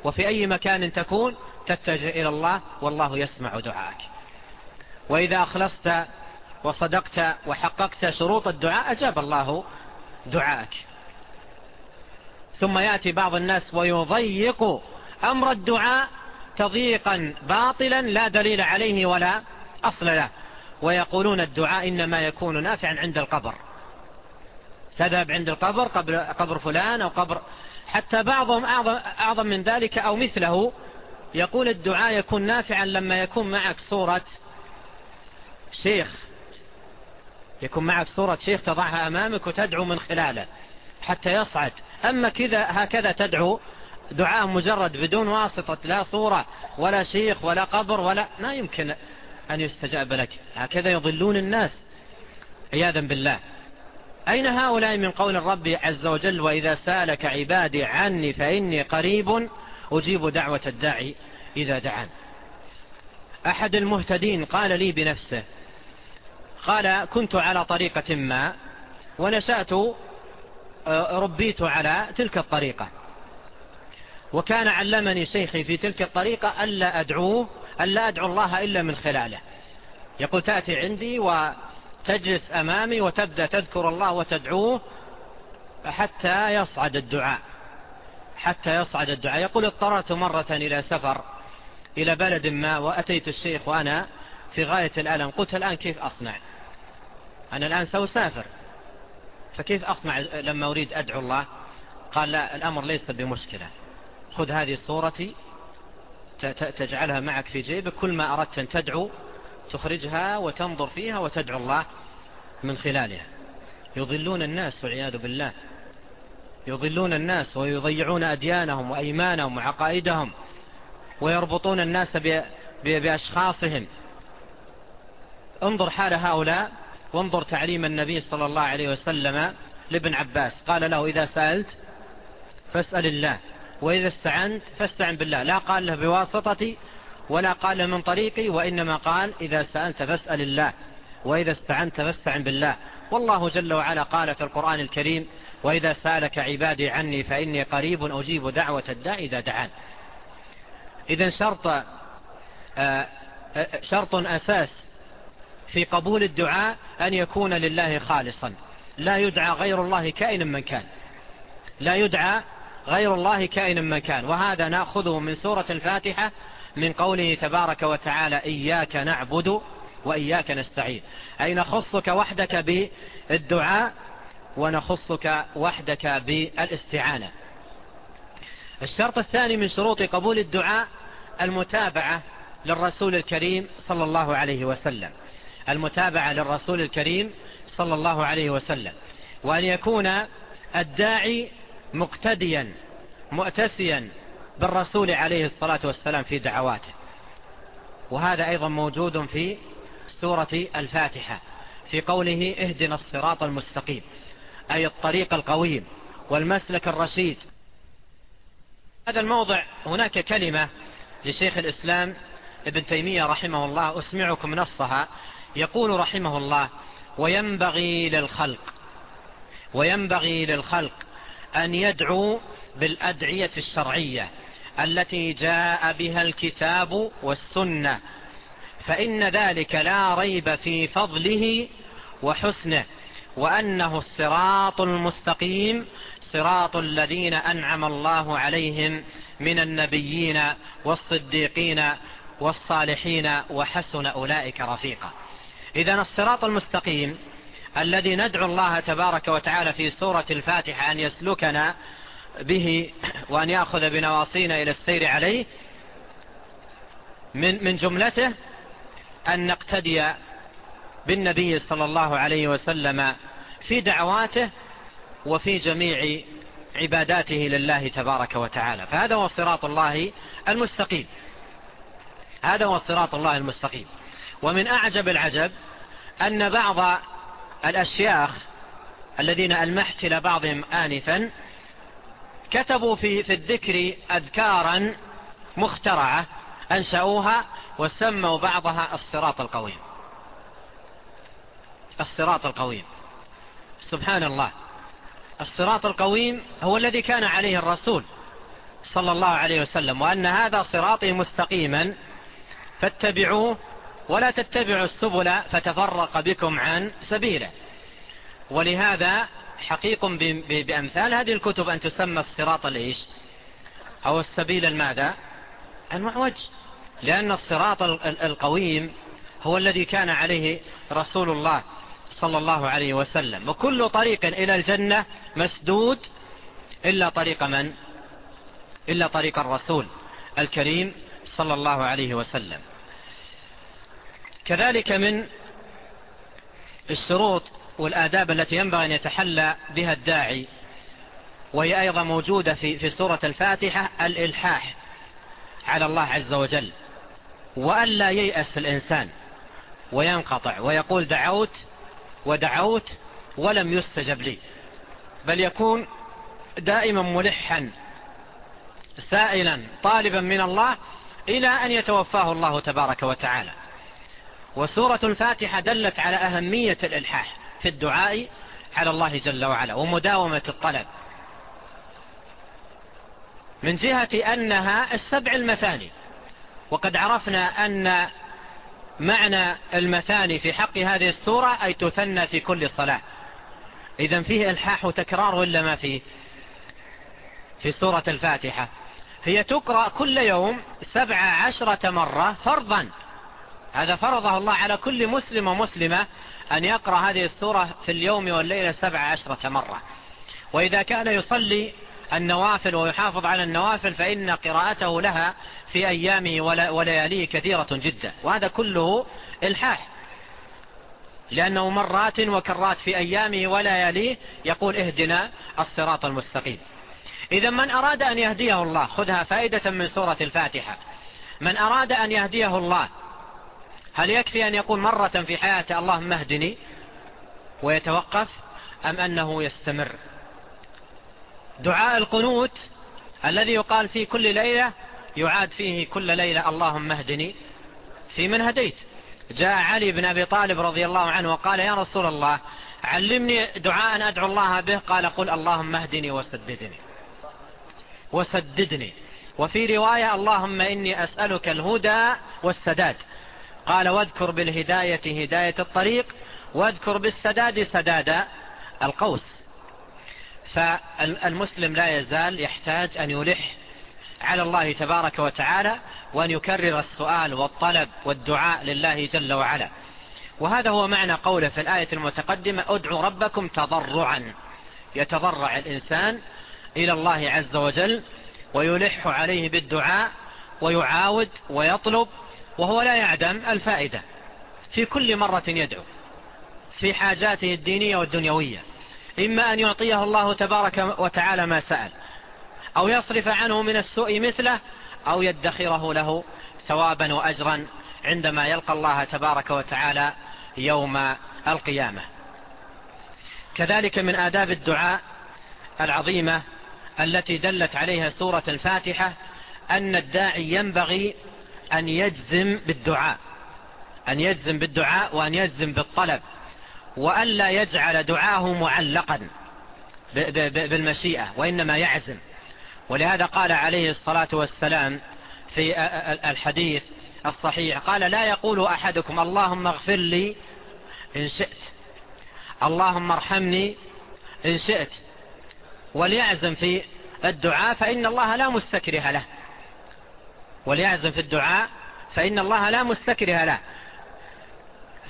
وفي أي مكان تكون تتجه إلى الله والله يسمع دعاك. وإذا أخلصت وصدقت وحققت شروط الدعاء أجاب الله دعاك. ثم يأتي بعض الناس ويضيق أمر الدعاء تضييقا باطلا لا دليل عليه ولا أصل له. ويقولون الدعاء إنما يكون نافعا عند القبر. تذهب عند القبر قبر, قبر فلان أو قبر حتى بعضهم أعظم, أعظم من ذلك أو مثله يقول الدعاء يكون نافعا لما يكون معك صورة شيخ. يكون معك صورة شيخ تضعها أمامك وتدعو من خلاله حتى يصعد. أما كذا هكذا تدعو دعاء مجرد بدون واسطة لا صورة ولا شيخ ولا قبر ولا ما يمكن أن يستجاب لك. هكذا يضلون الناس. عياذا بالله. أين هؤلاء من قول الرب عز وجل وإذا سألك عبادي عني فإني قريب أجيب دعوة الداعي إذا دعان. أحد المهتدين قال لي بنفسه قال كنت على طريقة ما ونشأت آه، ربيت على تلك الطريقة. وكان علمني شيخي في تلك الطريقة ألا أدعوه ألا أدعو الله إلا من خلاله. يقول تأتي عندي وأدعوه تجلس أمامي وتبدأ تذكر الله وتدعوه حتى يصعد الدعاء. حتى يصعد الدعاء. يقول اضطررت مرة إلى سفر إلى بلد ما وأتيت الشيخ وأنا في غاية الألم. قلت الآن كيف أصنع؟ أنا الآن سأسافر. فكيف أصنع لما أريد أدعو الله؟ قال لا الأمر ليس بمشكلة. خذ هذه صورتي تجعلها معك في جيبك. كل ما أردت أن تدعو تخرجها وتنظر فيها وتدعو الله من خلالها. يضلون الناس والعياذ بالله. يضلون الناس ويضيعون أديانهم وأيمانهم وعقائدهم ويربطون الناس بأشخاصهم. انظر حال هؤلاء وانظر تعليم النبي صلى الله عليه وسلم لابن عباس. قال له إذا سألت فاسأل الله. وإذا استعنت فاستعن بالله. لا قال له بواسطة ولا قال من طريقي وإنما قال إذا سألت فاسأل الله وإذا استعنت فاستعن بالله. والله جل وعلا قال في القرآن الكريم وإذا سألك عبادي عني فإني قريب أجيب دعوة الداع إذا دعان. إذا شرط آه، شرط أساس في قبول الدعاء أن يكون لله خالصا. لا يدعى غير الله كائنا من كان. لا يدعى غير الله كائنا من كان. وهذا نأخذه من سورة الفاتحة من قوله تبارك وتعالى إياك نعبد وإياك نستعين. أي نخصك وحدك بالدعاء ونخصك وحدك بالاستعانة. الشرط الثاني من شروط قبول الدعاء المتابعة للرسول الكريم صلى الله عليه وسلم. المتابعة للرسول الكريم صلى الله عليه وسلم. وأن يكون الداعي مقتديا مؤتسيا بالرسول عليه الصلاة والسلام في دعواته. وهذا أيضا موجود في سورة الفاتحة في قوله اهدنا الصراط المستقيم أي الطريق القويم والمسلك الرشيد. هذا الموضع هناك كلمة لشيخ الإسلام ابن تيمية رحمه الله أسمعكم نصها يقول رحمه الله وينبغي للخلق وينبغي للخلق أن يدعو بالأدعية الشرعية التي جاء بها الكتاب والسنة. فإن ذلك لا ريب في فضله وحسنه وأنه الصراط المستقيم صراط الذين أنعم الله عليهم من النبيين والصديقين والصالحين وحسن أولئك رفيقا. إذا الصراط المستقيم الذي ندعو الله تبارك وتعالى في سورة الفاتحة أن يسلكنا به وأن يأخذ بنواصينا إلى السير عليه من, من جملته أن نقتدي بالنبي صلى الله عليه وسلم في دعواته وفي جميع عباداته لله تبارك وتعالى. فهذا هو صراط الله المستقيم. هذا هو صراط الله المستقيم. ومن أعجب العجب أن بعض الأشياخ الذين ألمحت لبعضهم آنفا كتبوا في, في الذكر أذكارا مخترعة أنشأوها وسموا بعضها الصراط القويم. الصراط القويم. سبحان الله. الصراط القويم هو الذي كان عليه الرسول صلى الله عليه وسلم وأن هذا صراطي مستقيما فاتبعوه ولا تتبعوا السبل فتفرق بكم عن سبيله. ولهذا حقيق بأمثال هذه الكتب أن تسمى الصراط الإيش أو السبيل الماذا؟ المعوج لأن الصراط القويم هو الذي كان عليه رسول الله صلى الله عليه وسلم. وكل طريق إلى الجنة مسدود إلا طريق من؟ إلا طريق الرسول الكريم صلى الله عليه وسلم. كذلك من الشروط والآداب التي ينبغي أن يتحلى بها الداعي وهي أيضا موجودة في, في سورة الفاتحة الإلحاح على الله عز وجل. وأن لا ييأس الإنسان وينقطع ويقول دعوت ودعوت ولم يستجب لي. بل يكون دائما ملحا سائلا طالبا من الله إلى أن يتوفاه الله تبارك وتعالى. وسورة الفاتحة دلت على أهمية الإلحاح. في الدعاء على الله جل وعلا ومداومة الطلب. من جهة أنها السبع المثاني وقد عرفنا أن معنى المثاني في حق هذه السورة أي تثنى في كل صلاة. إذن فيه إلحاح وتكرار ولا ما فيه؟ في سورة الفاتحة. هي تقرأ كل يوم سبع عشرة مرة فرضا. هذا فرضه الله على كل مسلم ومسلمة أن يقرأ هذه السورة في اليوم والليلة سبع عشرة مرة. وإذا كان يصلي النوافل ويحافظ على النوافل فإن قراءته لها في أيامه ولياليه كثيرة جدا. وهذا كله إلحاح. لأنه مرات وكرات في أيامه ولياليه يقول اهدنا الصراط المستقيم. إذا من أراد أن يهديه الله خذها فائدة من سورة الفاتحة. من أراد أن يهديه الله هل يكفي أن يقول مرة في حياته اللهم اهدني ويتوقف أم أنه يستمر؟ دعاء القنوت الذي يقال فيه كل ليلة يعاد فيه كل ليلة اللهم اهدني في من هديت. جاء علي بن أبي طالب رضي الله عنه وقال يا رسول الله علمني دعاء أدعو الله به. قال قل اللهم اهدني وسددني. وسددني. وفي رواية اللهم إني أسألك الهدى والسداد. قال واذكر بالهداية هداية الطريق واذكر بالسداد سداد القوس. فالمسلم لا يزال يحتاج أن يلح على الله تبارك وتعالى وأن يكرر السؤال والطلب والدعاء لله جل وعلا. وهذا هو معنى قوله في الآية المتقدمة أدعوا ربكم تضرعا. يتضرع الإنسان إلى الله عز وجل ويلح عليه بالدعاء ويعاود ويطلب وهو لا يعدم الفائدة في كل مرة يدعو في حاجاته الدينية والدنيوية إما أن يعطيه الله تبارك وتعالى ما سأل أو يصرف عنه من السوء مثله أو يدخره له ثوابا وأجرا عندما يلقى الله تبارك وتعالى يوم القيامة. كذلك من آداب الدعاء العظيمة التي دلت عليها سورة الفاتحة أن الداعي ينبغي أن يجزم بالدعاء. أن يجزم بالدعاء وأن يجزم بالطلب. وأن لا يجعل دعاه معلقا بالمشيئة وإنما يعزم. ولهذا قال عليه الصلاة والسلام في الحديث الصحيح قال لا يقول أحدكم اللهم اغفر لي إن شئت اللهم ارحمني إن شئت وليعزم في الدعاء فإن الله لا مستكره له. وليعزم في الدعاء فإن الله لا مستكره له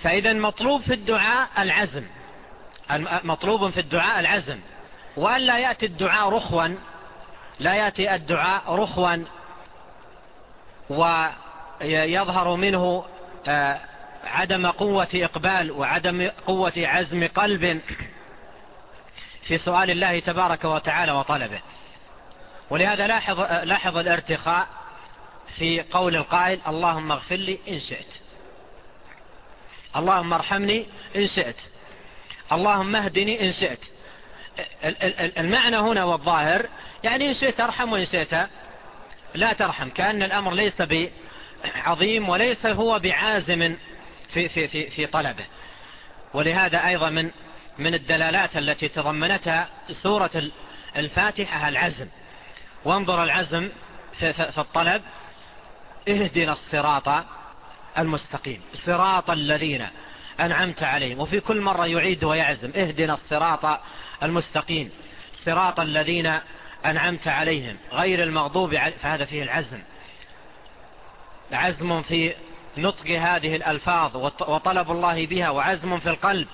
فإذا مطلوب في الدعاء العزم. مطلوب في الدعاء العزم. وأن لا يأتي الدعاء رخوا لا يأتي الدعاء رخوا ويظهر منه آه، عدم قوة إقبال وعدم قوة عزم قلب في سؤال الله تبارك وتعالى وطلبه. ولهذا لاحظ, آه، لاحظ الارتخاء في قول القائل اللهم اغفر لي إن شئت. اللهم ارحمني إن شئت. اللهم اهدني إن شئت. المعنى هنا والظاهر يعني إن شئت أرحم وإن شئت لا ترحم. كأن الأمر ليس بعظيم وليس هو بعازم في, في, في, في طلبه. ولهذا أيضا من من الدلالات التي تضمنتها سورة الفاتحة العزم. وانظر العزم في, في الطلب. اهدنا الصراط المستقيم. صراط الذين أنعمت عليهم. وفي كل مرة يعيد ويعزم. اهدنا الصراط المستقيم. صراط الذين أنعمت عليهم. غير المغضوب فهذا فيه العزم. عزم في نطق هذه الألفاظ وطلب الله بها وعزم في القلب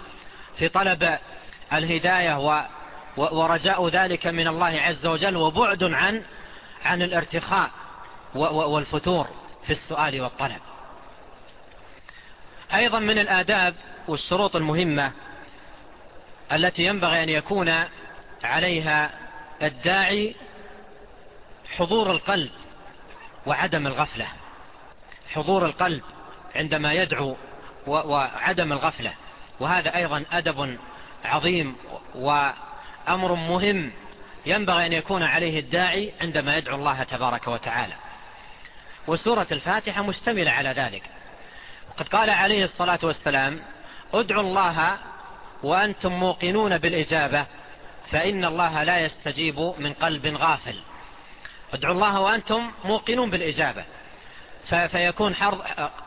في طلب الهداية ورجاء ذلك من الله عز وجل وبعد عن عن الارتخاء. والفتور في السؤال والطلب. أيضا من الآداب والشروط المهمة التي ينبغي أن يكون عليها الداعي حضور القلب وعدم الغفلة. حضور القلب عندما يدعو وعدم الغفلة. وهذا أيضا أدب عظيم وأمر مهم ينبغي أن يكون عليه الداعي عندما يدعو الله تبارك وتعالى. وسورة الفاتحة مشتملة على ذلك. وقد قال عليه الصلاة والسلام ادعوا الله وأنتم موقنون بالإجابة فإن الله لا يستجيب من قلب غافل. ادعوا الله وأنتم موقنون بالإجابة فيكون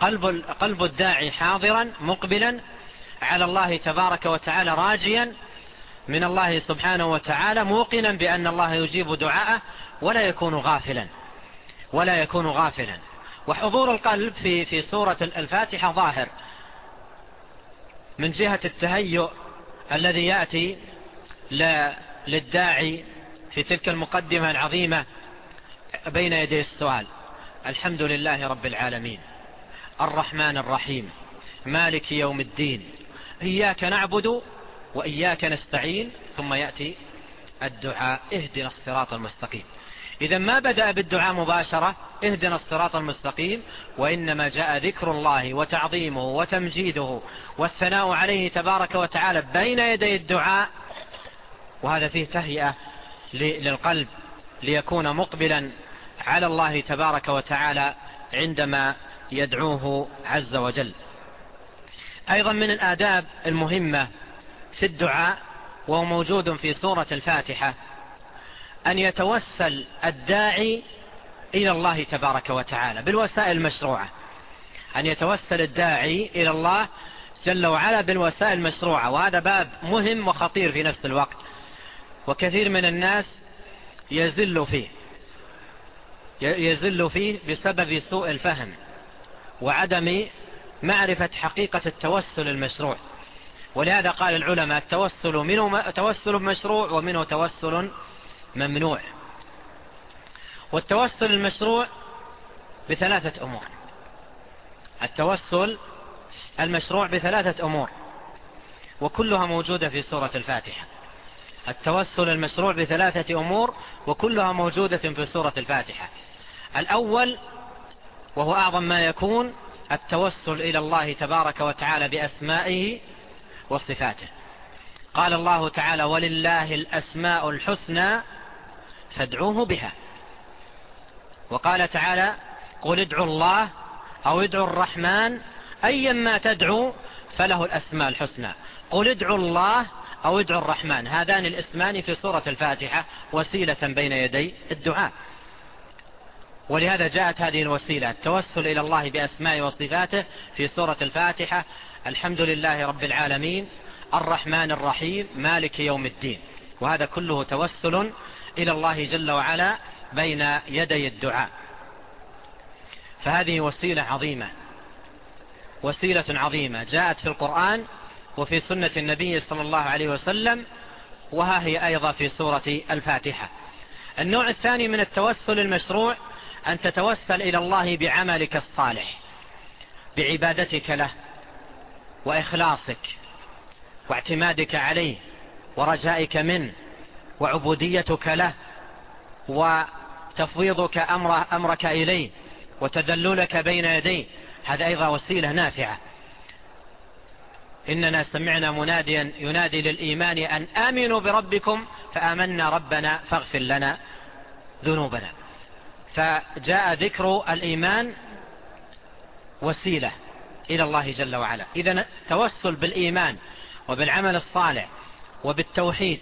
قلب, قلب الداعي حاضرا مقبلا على الله تبارك وتعالى راجيا من الله سبحانه وتعالى موقنا بأن الله يجيب دعاءه ولا يكون غافلا. ولا يكون غافلا. وحضور القلب في في سورة الفاتحة ظاهر. من جهة التهيؤ الذي يأتي للداعي في تلك المقدمة العظيمة بين يدي السؤال. الحمد لله رب العالمين. الرحمن الرحيم. مالك يوم الدين. إياك نعبد وإياك نستعين. ثم يأتي الدعاء. اهدنا الصراط المستقيم. إذا ما بدأ بالدعاء مباشرة اهدنا الصراط المستقيم وإنما جاء ذكر الله وتعظيمه وتمجيده والثناء عليه تبارك وتعالى بين يدي الدعاء. وهذا فيه تهيئة للقلب ليكون مقبلا على الله تبارك وتعالى عندما يدعوه عز وجل. أيضا من الآداب المهمة في الدعاء وهو موجود في سورة الفاتحة. أن يتوسل الداعي إلى الله تبارك وتعالى بالوسائل المشروعة. أن يتوسل الداعي إلى الله جل وعلا بالوسائل المشروعة. وهذا باب مهم وخطير في نفس الوقت. وكثير من الناس يزل فيه. يزل فيه بسبب سوء الفهم وعدم معرفة حقيقة التوسل المشروع. ولهذا قال العلماء التوسل منه توسل مشروع ومنه توسل ممنوع. والتوسل المشروع بثلاثة أمور. التوسل المشروع بثلاثة أمور وكلها موجودة في سورة الفاتحة. التوسل المشروع بثلاثة أمور وكلها موجودة في سورة الفاتحة. الأول وهو أعظم ما يكون التوسل إلى الله تبارك وتعالى بأسمائه وصفاته. قال الله تعالى ولله الأسماء الحسنى فادعوه بها. وقال تعالى قل ادعوا الله أو ادعوا الرحمن أيما تدعو فله الأسماء الحسنى. قل ادعوا الله أو ادعوا الرحمن. هذان الاسمان في سورة الفاتحة وسيلة بين يدي الدعاء. ولهذا جاءت هذه الوسيلة التوسل إلى الله بأسماء وصفاته في سورة الفاتحة الحمد لله رب العالمين الرحمن الرحيم مالك يوم الدين. وهذا كله توسل إلى الله جل وعلا بين يدي الدعاء. فهذه وسيلة عظيمة وسيلة عظيمة جاءت في القرآن وفي سنة النبي صلى الله عليه وسلم وها هي أيضا في سورة الفاتحة. النوع الثاني من التوسل المشروع أن تتوسل إلى الله بعملك الصالح بعبادتك له وإخلاصك واعتمادك عليه ورجائك منه وعبوديتك له وتفويضك أمر أمرك إليه وتدللك بين يديه. هذا أيضا وسيلة نافعة. إننا سمعنا مناديا ينادي للإيمان أن آمنوا بربكم فآمنا ربنا فاغفر لنا ذنوبنا. فجاء ذكر الإيمان وسيلة إلى الله جل وعلا. إذا توسل بالإيمان وبالعمل الصالح وبالتوحيد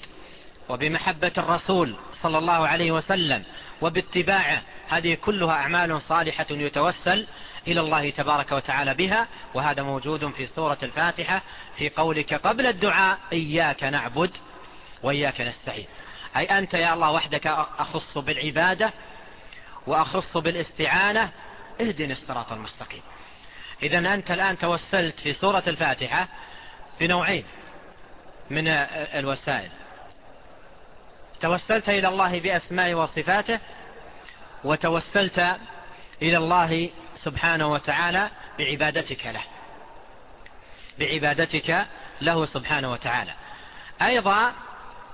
وبمحبة الرسول صلى الله عليه وسلم وباتباعه هذه كلها أعمال صالحة يتوسل إلى الله تبارك وتعالى بها وهذا موجود في سورة الفاتحة في قولك قبل الدعاء إياك نعبد وإياك نستعين. أي أنت يا الله وحدك أخص بالعبادة وأخص بالاستعانة اهدني الصراط المستقيم. إذا أنت الآن توسلت في سورة الفاتحة بنوعين من الوسائل. توسلت إلى الله بأسمائه وصفاته وتوسلت إلى الله سبحانه وتعالى بعبادتك له. بعبادتك له سبحانه وتعالى. أيضا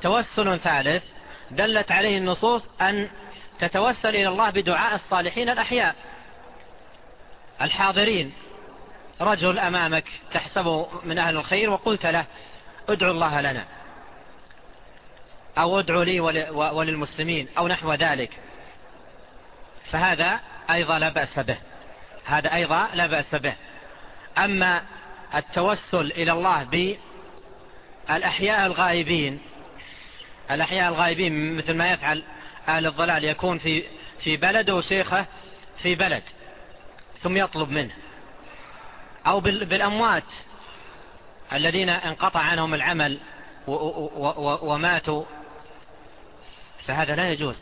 توسل ثالث دلت عليه النصوص أن تتوسل إلى الله بدعاء الصالحين الأحياء. الحاضرين رجل أمامك تحسبه من أهل الخير وقلت له ادعو الله لنا. أو ادعوا لي وللمسلمين أو نحو ذلك. فهذا أيضا لا بأس به. هذا أيضا لا بأس به. أما التوسل إلى الله بالأحياء الغائبين الأحياء الغائبين مثل ما يفعل أهل الضلال يكون في, في بلد وشيخه في بلد ثم يطلب منه. أو بالأموات الذين انقطع عنهم العمل وماتوا فهذا لا يجوز.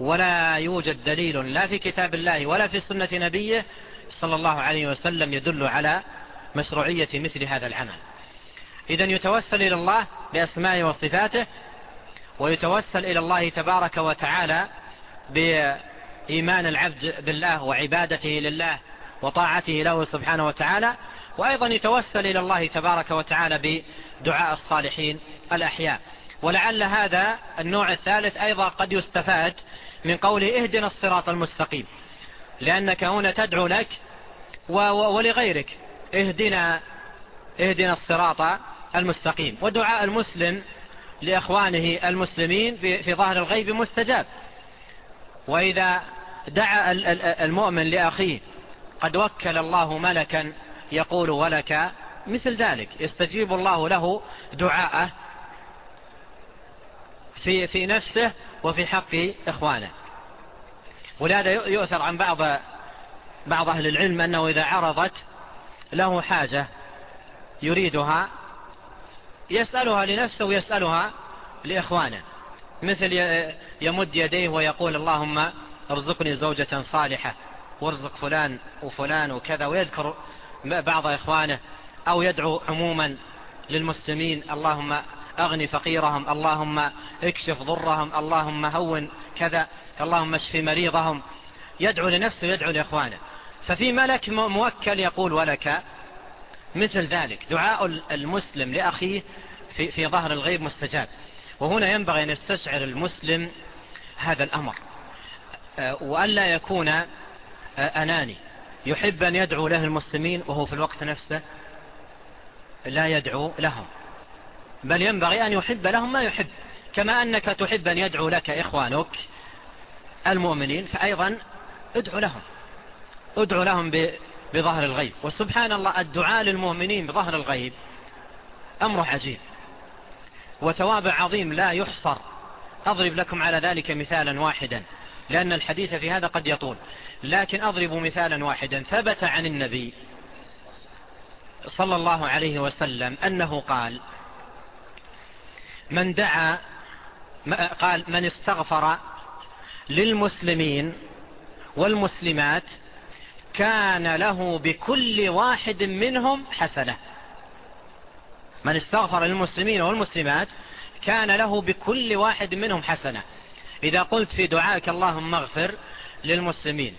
ولا يوجد دليل لا في كتاب الله ولا في سنة نبيه صلى الله عليه وسلم يدل على مشروعية مثل هذا العمل. إذن يتوسل إلى الله بأسماء وصفاته ويتوسل إلى الله تبارك وتعالى بإيمان العبد بالله وعبادته لله وطاعته له سبحانه وتعالى وأيضا يتوسل إلى الله تبارك وتعالى بدعاء الصالحين الأحياء. ولعل هذا النوع الثالث أيضا قد يستفاد من قوله اهدنا الصراط المستقيم. لأنك هنا تدعو لك ولغيرك. اهدنا, اهدنا الصراط المستقيم. ودعاء المسلم لإخوانه المسلمين في, في ظهر الغيب مستجاب. وإذا دعا المؤمن لأخيه قد وكل الله ملكا يقول ولك مثل ذلك. يستجيب الله له دعاءه في, في نفسه وفي حق إخوانه. ولهذا يؤثر عن بعض بعض أهل العلم أنه إذا عرضت له حاجة يريدها يسألها لنفسه ويسألها لإخوانه. مثل يمد يديه ويقول اللهم ارزقني زوجة صالحة وارزق فلان وفلان وكذا ويذكر بعض إخوانه أو يدعو عموما للمسلمين اللهم أغني فقيرهم اللهم اكشف ضرهم اللهم هون كذا اللهم اشفي مريضهم. يدعو لنفسه يدعو لإخوانه. ففي ملك موكل يقول ولك مثل ذلك دعاء المسلم لأخيه في, في ظهر الغيب مستجاب. وهنا ينبغي أن يستشعر المسلم هذا الأمر. أه، وألا يكون أه، أناني. يحب أن يدعو له المسلمين وهو في الوقت نفسه لا يدعو لهم. بل ينبغي أن يحب لهم ما يحب. كما أنك تحب أن يدعو لك إخوانك المؤمنين فأيضا ادعو لهم. ادعو لهم بظهر الغيب. وسبحان الله الدعاء للمؤمنين بظهر الغيب أمر عجيب. وثواب عظيم لا يحصر. أضرب لكم على ذلك مثالا واحدا لأن الحديث في هذا قد يطول. لكن أضرب مثالا واحدا. ثبت عن النبي صلى الله عليه وسلم أنه قال من دعا آه، قال من استغفر للمسلمين والمسلمات كان له بكل واحد منهم حسنة. من استغفر للمسلمين والمسلمات كان له بكل واحد منهم حسنة. إذا قلت في دعائك اللهم اغفر للمسلمين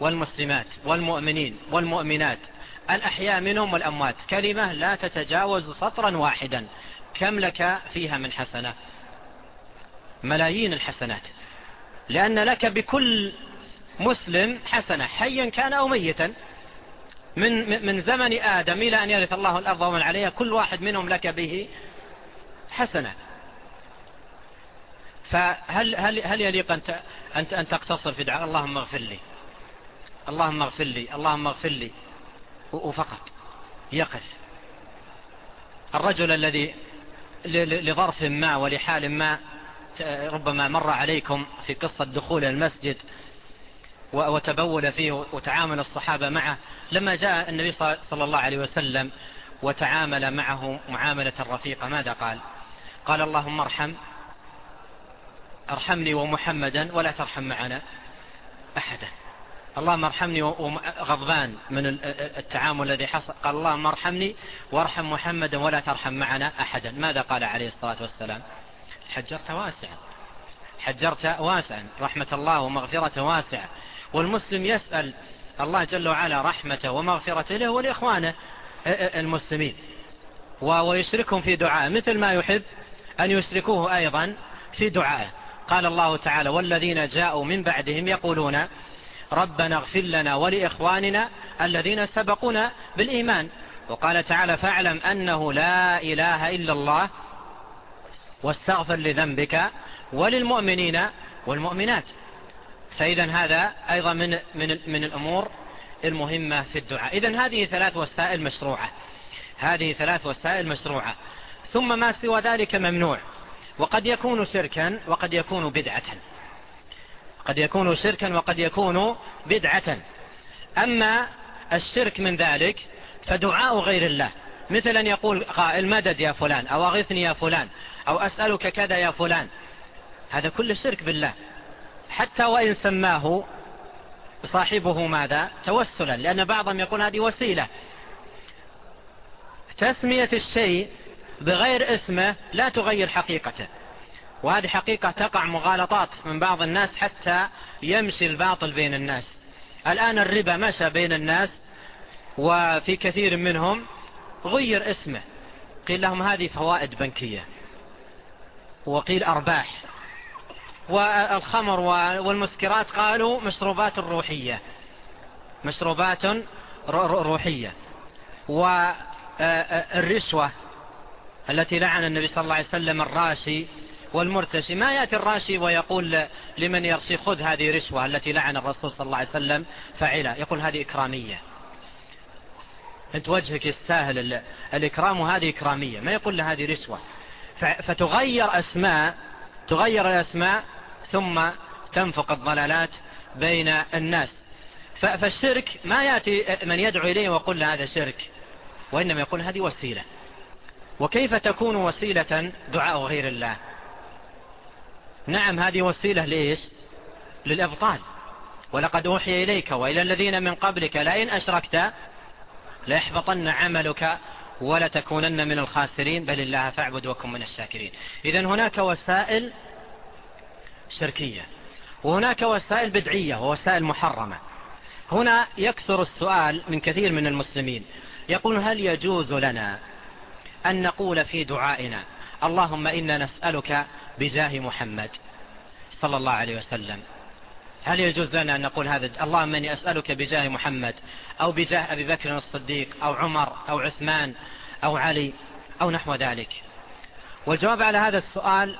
والمسلمات والمؤمنين والمؤمنات الأحياء منهم والأموات كلمة لا تتجاوز سطرا واحدا. كم لك فيها من حسنة؟ ملايين الحسنات. لأن لك بكل مسلم حسنة حيا كان أو ميتا. من, من زمن آدم إلى أن يرث الله الأرض ومن عليها كل واحد منهم لك به حسنة. فهل هل هل يليق أن أن أن تقتصر في دعاء؟ اللهم اغفر لي. اللهم اغفر لي اللهم اغفر لي. وفقط. يقف الرجل الذي لظرف ما ولحال ما ربما مر عليكم في قصة دخول المسجد وتبول فيه وتعامل الصحابة معه. لما جاء النبي صلى الله عليه وسلم وتعامل معه معاملة رفيقة ماذا قال؟ قال اللهم ارحم ارحمني ومحمدا ولا ترحم معنا أحدا. اللهم ارحمني غضبان من التعامل الذي حصل. قال اللهم ارحمني وارحم محمدا ولا ترحم معنا أحدا. ماذا قال عليه الصلاة والسلام؟ حجرت واسعا. حجرت واسعا. رحمة الله ومغفرته واسعة. والمسلم يسأل الله جل وعلا رحمته ومغفرته له ولإخوانه المسلمين. ويشركهم في دعاء. مثل ما يحب أن يشركوه أيضا في دعاء. قال الله تعالى والذين جاءوا من بعدهم يقولون ربنا اغفر لنا ولإخواننا الذين سبقونا بالإيمان. وقال تعالى فاعلم أنه لا إله إلا الله واستغفر لذنبك وللمؤمنين والمؤمنات. فإذا هذا أيضا من, من, من الأمور المهمة في الدعاء. إذا هذه ثلاث وسائل مشروعة. هذه ثلاث وسائل مشروعة. ثم ما سوى ذلك ممنوع. وقد يكون شركا وقد يكون بدعة. قد يكون شركا وقد يكون بدعة. أما الشرك من ذلك فدعاء غير الله. مثل أن يقول قائل مدد يا فلان؟ أو أغثني يا فلان؟ أو أسألك كذا يا فلان؟ هذا كل شرك بالله. حتى وإن سماه صاحبه ماذا؟ توسلا. لأن بعضهم يقول هذه وسيلة. تسمية الشيء بغير اسمه لا تغير حقيقته. وهذه حقيقة تقع مغالطات من بعض الناس حتى يمشي الباطل بين الناس. الآن الربا مشى بين الناس وفي كثير منهم غير اسمه. قيل لهم هذه فوائد بنكية وقيل أرباح. والخمر والمسكرات قالوا مشروبات روحية. مشروبات روحية. والرشوة التي لعن النبي صلى الله عليه وسلم الراشي والمرتشي ما يأتي الراشي ويقول لمن يرشي خذ هذه رشوة التي لعن الرسول صلى الله عليه وسلم فعلا يقول هذه إكرامية. أنت وجهك يستاهل الإكرام وهذه إكرامية. ما يقول له هذه رشوة فتغير أسماء تغير الأسماء ثم تنفق الضلالات بين الناس. فالشرك ما يأتي من يدعو إليه ويقول له هذا شرك وإنما يقول هذه وسيلة. وكيف تكون وسيلة دعاء غير الله؟ نعم هذه وسيلة لإيش؟ للإبطال. ولقد أوحي إليك وإلى الذين من قبلك لئن أشركت ليحبطن عملك ولا تكونن من الخاسرين. بل الله فاعبد وكن من الشاكرين. إذا هناك وسائل شركية وهناك وسائل بدعية ووسائل محرمة. هنا يكثر السؤال من كثير من المسلمين. يقول هل يجوز لنا أن نقول في دعائنا اللهم إنا نسألك بجاه محمد صلى الله عليه وسلم. هل يجوز لنا أن نقول هذا؟ اللهم أني أسألك بجاه محمد أو بجاه أبي بكر الصديق أو عمر أو عثمان أو علي أو نحو ذلك. والجواب على هذا السؤال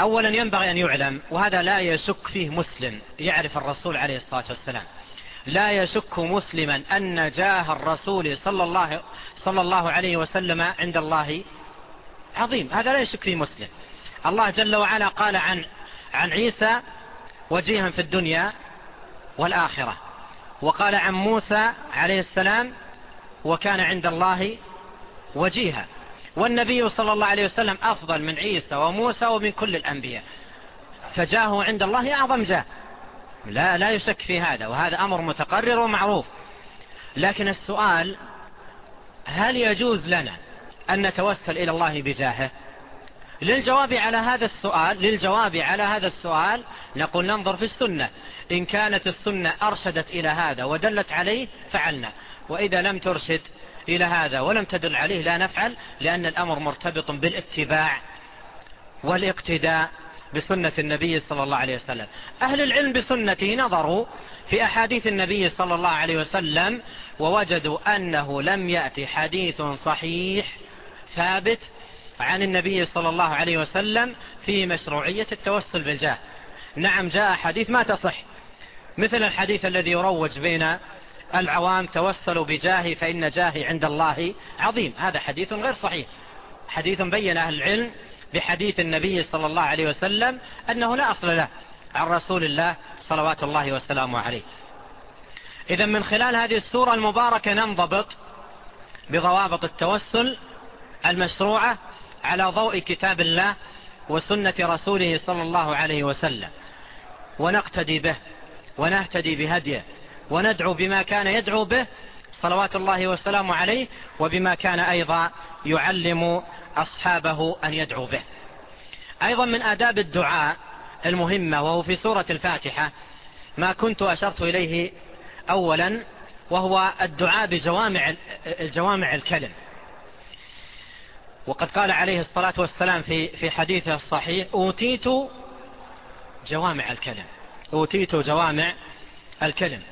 أولا ينبغي أن يعلم وهذا لا يشك فيه مسلم يعرف الرسول عليه الصلاة والسلام. لا يشك مسلما أن جاه الرسول صلى الله, صلى الله عليه وسلم عند الله عظيم. هذا لا يشك في مسلم. الله جل وعلا قال عن عن عيسى وجيها في الدنيا والآخرة. وقال عن موسى عليه السلام وكان عند الله وجيها. والنبي صلى الله عليه وسلم أفضل من عيسى وموسى ومن كل الأنبياء. فجاه عند الله أعظم جاه. لا, لا يشك في هذا وهذا أمر متقرر ومعروف. لكن السؤال هل يجوز لنا أن نتوسل إلى الله بجاهه. للجواب على هذا السؤال للجواب على هذا السؤال نقول ننظر في السنة. إن كانت السنة أرشدت إلى هذا ودلت عليه فعلنا. وإذا لم ترشد إلى هذا ولم تدل عليه لا نفعل لأن الأمر مرتبط بالاتباع والاقتداء بسنة النبي صلى الله عليه وسلم. أهل العلم بسنته نظروا في أحاديث النبي صلى الله عليه وسلم ووجدوا أنه لم يأتي حديث صحيح ثابت عن النبي صلى الله عليه وسلم في مشروعية التوسل بالجاه. نعم جاء حديث ما تصح. مثل الحديث الذي يروج بين العوام توسلوا بجاهي فإن جاهي عند الله عظيم. هذا حديث غير صحيح. حديث بين أهل العلم بحديث النبي صلى الله عليه وسلم أنه لا أصل له عن رسول الله صلوات الله وسلامه عليه. إذا من خلال هذه السورة المباركة ننضبط بضوابط التوسل المشروعة على ضوء كتاب الله وسنة رسوله صلى الله عليه وسلم. ونقتدي به ونهتدي بهديه وندعو بما كان يدعو به صلوات الله والسلام عليه وبما كان أيضا يعلم أصحابه أن يدعو به. أيضا من آداب الدعاء المهمة وهو في سورة الفاتحة ما كنت أشرت إليه أولا وهو الدعاء بجوامع الجوامع الكلم. وقد قال عليه الصلاة والسلام في, في حديثه الصحيح أوتيت جوامع الكلم. أوتيت جوامع الكلم.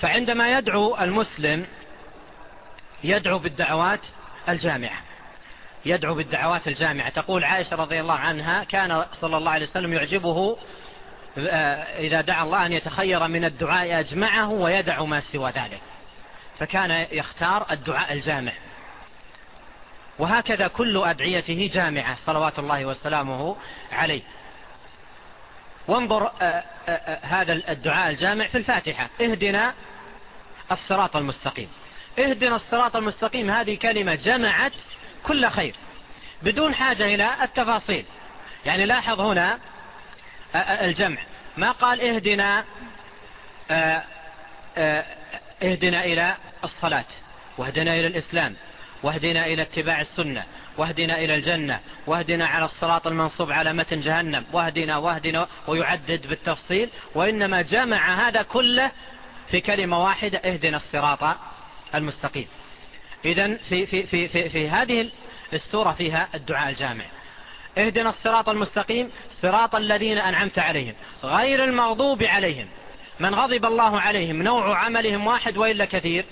فعندما يدعو المسلم يدعو بالدعوات الجامعة. يدعو بالدعوات الجامعة. تقول عائشة رضي الله عنها كان صلى الله عليه وسلم يعجبه آه، إذا دعا الله أن يتخير من الدعاء أجمعه ويدع ما سوى ذلك. فكان يختار الدعاء الجامع. وهكذا كل أدعيته جامعة صلوات الله وسلامه عليه. وانظر آه، آه، آه، هذا الدعاء الجامع في الفاتحة. اهدنا الصراط المستقيم. اهدنا الصراط المستقيم. هذه كلمة جمعت كل خير. بدون حاجة إلى التفاصيل. يعني لاحظ هنا الجمع. ما قال اهدنا اهدنا إلى الصلاة. واهدنا إلى الإسلام. واهدنا إلى اتباع السنة واهدنا إلى الجنة واهدنا على الصراط المنصوب على متن جهنم واهدنا واهدنا ويعدد بالتفصيل وإنما جمع هذا كله في كلمة واحدة اهدنا الصراط المستقيم. إذا في, في, في, في, في هذه السورة فيها الدعاء الجامع. اهدنا الصراط المستقيم صراط الذين أنعمت عليهم غير المغضوب عليهم من غضب الله عليهم نوع عملهم واحد وإلا كثير.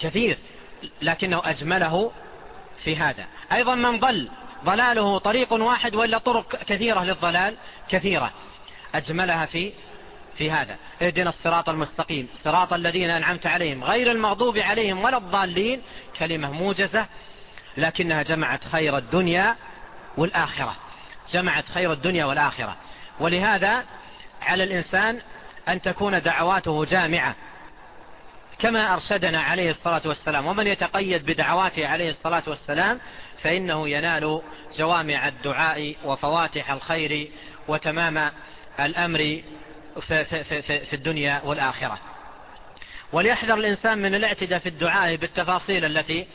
كثير. لكنه أجمله في هذا. أيضا من ضل ضلاله طريق واحد ولا طرق كثيرة للضلال كثيرة. أجملها في في هذا. اهدنا الصراط المستقيم. صراط الذين أنعمت عليهم. غير المغضوب عليهم ولا الضالين. كلمة موجزة لكنها جمعت خير الدنيا والآخرة. جمعت خير الدنيا والآخرة. ولهذا على الإنسان أن تكون دعواته جامعة. كما أرشدنا عليه الصلاة والسلام. ومن يتقيد بدعواته عليه الصلاة والسلام فإنه ينال جوامع الدعاء وفواتح الخير وتمام الأمر في, في, الدنيا والآخرة. وليحذر الإنسان من الاعتداء في الدعاء بالتفاصيل التي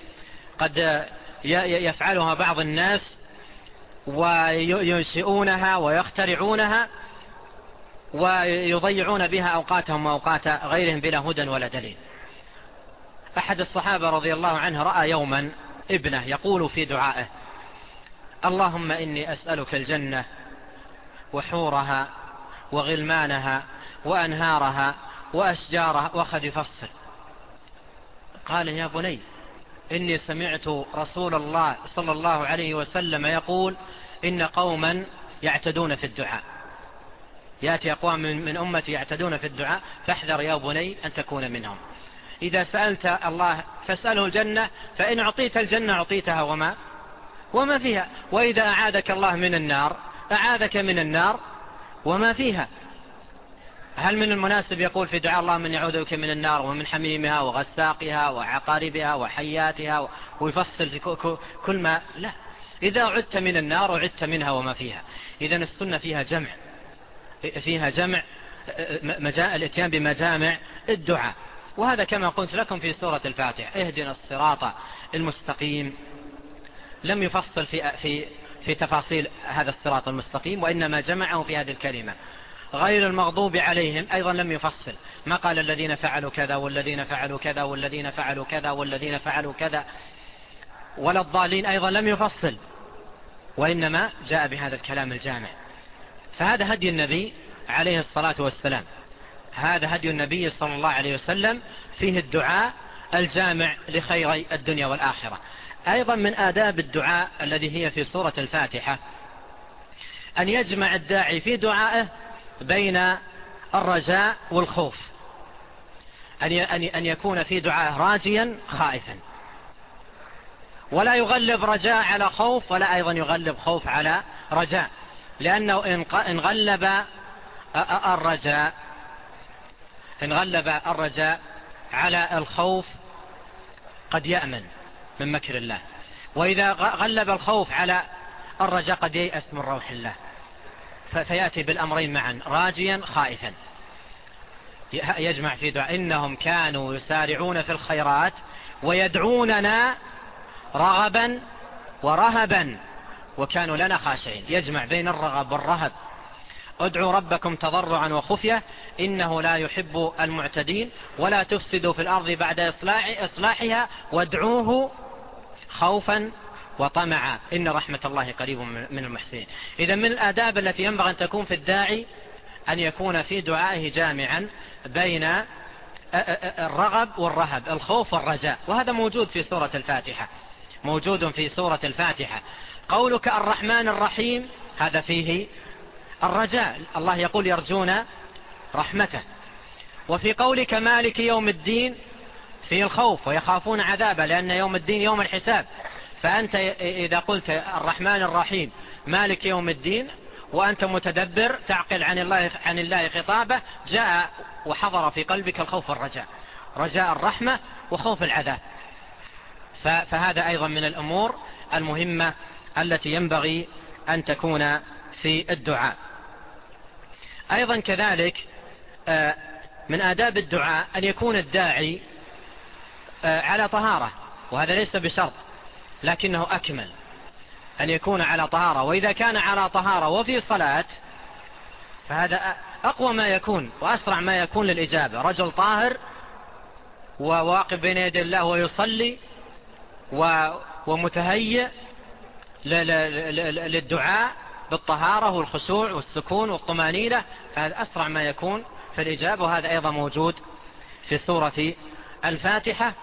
قد يفعلها بعض الناس وينشئونها ويخترعونها ويضيعون بها أوقاتهم وأوقات غيرهم بلا هدى ولا دليل. أحد الصحابة رضي الله عنه رأى يوما ابنه يقول في دعائه اللهم إني أسألك الجنة وحورها وغلمانها وأنهارها وأشجارها وخد فصل قال يا بني إني سمعت رسول الله صلى الله عليه وسلم يقول إن قوما يعتدون في الدعاء. يأتي أقوام من أمتي يعتدون في الدعاء فاحذر يا بني أن تكون منهم. إذا سألت الله فاسأله الجنة فإن أعطيت الجنة أعطيتها وما؟ وما فيها. وإذا أعادك الله من النار أعادك من النار وما فيها. هل من المناسب يقول في دعاء الله من يعودك من النار ومن حميمها وغساقها وعقاربها وحياتها ويفصل في كل ما؟ لا. إذا عدت من النار عدت منها وما فيها. إذا السنة فيها جمع. فيها جمع مجاء الإتيان بمجامع الدعاء. وهذا كما قلت لكم في سورة الفاتحة. اهدنا الصراط المستقيم. لم يفصل في, في, في تفاصيل هذا الصراط المستقيم وإنما جمعه في هذه الكلمة. غير المغضوب عليهم أيضا لم يفصل. ما قال الذين فعلوا كذا والذين فعلوا كذا والذين فعلوا كذا والذين فعلوا كذا. ولا الضالين أيضا لم يفصل. وإنما جاء بهذا الكلام الجامع. فهذا هدي النبي عليه الصلاة والسلام. هذا هدي النبي صلى الله عليه وسلم فيه الدعاء الجامع لخير الدنيا والآخرة. أيضا من آداب الدعاء الذي هي في سورة الفاتحة. أن يجمع الداعي في دعائه بين الرجاء والخوف. أن يكون في دعائه راجيا خائفا. ولا يغلب رجاء على خوف ولا أيضا يغلب خوف على رجاء. لأنه إن غلب الرجاء. إن غلب الرجاء على الخوف قد يأمن من مكر الله. وإذا غلب الخوف على الرجاء قد ييأس من روح الله. فيأتي بالأمرين معا راجيا خائفا. يجمع في دعاء إنهم كانوا يسارعون في الخيرات ويدعوننا رغبا ورهبا وكانوا لنا خاشعين. يجمع بين الرغب والرهب. ادعوا ربكم تضرعا وخفية إنه لا يحب المعتدين ولا تفسدوا في الأرض بعد إصلاح إصلاحها وادعوه خوفا وطمعا إن رحمة الله قريب من المحسنين. إذا من الآداب التي ينبغي أن تكون في الداعي أن يكون في دعائه جامعا بين الرغب والرهب الخوف والرجاء. وهذا موجود في سورة الفاتحة. موجود في سورة الفاتحة. قولك الرحمن الرحيم هذا فيه الرجاء الله يقول يرجون رحمته. وفي قولك مالك يوم الدين في الخوف ويخافون عذابه لأن يوم الدين يوم الحساب. فأنت إذا قلت الرحمن الرحيم مالك يوم الدين وأنت متدبر تعقل عن الله, عن الله خطابه جاء وحضر في قلبك الخوف والرجاء. رجاء الرحمة وخوف العذاب. فهذا أيضا من الأمور المهمة التي ينبغي أن تكون في الدعاء. أيضا كذلك آه، من آداب الدعاء أن يكون الداعي آه، على طهارة وهذا ليس بشرط لكنه أكمل أن يكون على طهارة وإذا كان على طهارة وفي صلاة فهذا أقوى ما يكون وأسرع ما يكون للإجابة. رجل طاهر وواقف بين يدي الله ويصلي ومتهيئ للدعاء بالطهارة والخشوع والسكون والطمأنينة فهذا أسرع ما يكون. في الإجابة وهذا أيضا موجود في سورة الفاتحة.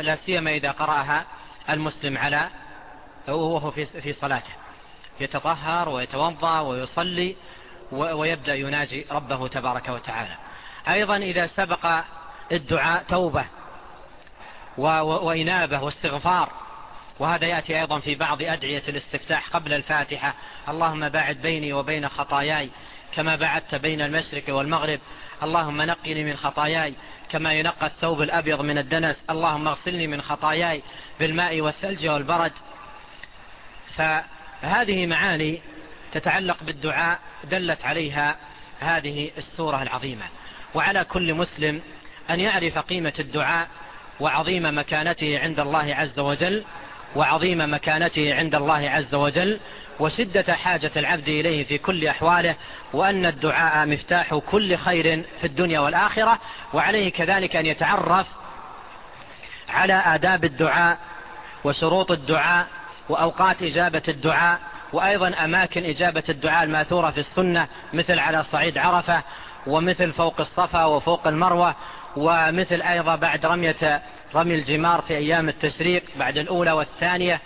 لا سيما إذا قرأها المسلم على وهو في صلاته. يتطهر ويتوضأ ويصلي ويبدأ يناجي ربه تبارك وتعالى. أيضا إذا سبق الدعاء توبة وإنابة واستغفار وهذا يأتي أيضا في بعض أدعية الاستفتاح قبل الفاتحة. اللهم باعد بيني وبين خطاياي كما بعدت بين المشرق والمغرب. اللهم نقني من خطاياي كما ينقى الثوب الأبيض من الدنس. اللهم اغسلني من خطاياي بالماء والثلج والبرد. فهذه معاني تتعلق بالدعاء دلت عليها هذه السورة العظيمة. وعلى كل مسلم أن يعرف قيمة الدعاء وعظيم مكانته عند الله عز وجل. وعظيم مكانته عند الله عز وجل وشدة حاجة العبد إليه في كل أحواله وأن الدعاء مفتاح كل خير في الدنيا والآخرة وعليه كذلك أن يتعرف على آداب الدعاء وشروط الدعاء وأوقات إجابة الدعاء وأيضا أماكن إجابة الدعاء المأثورة في السنة مثل على صعيد عرفة ومثل فوق الصفا وفوق المروة ومثل أيضا بعد رمية رمي الجمار في أيام التشريق بعد الأولى والثانية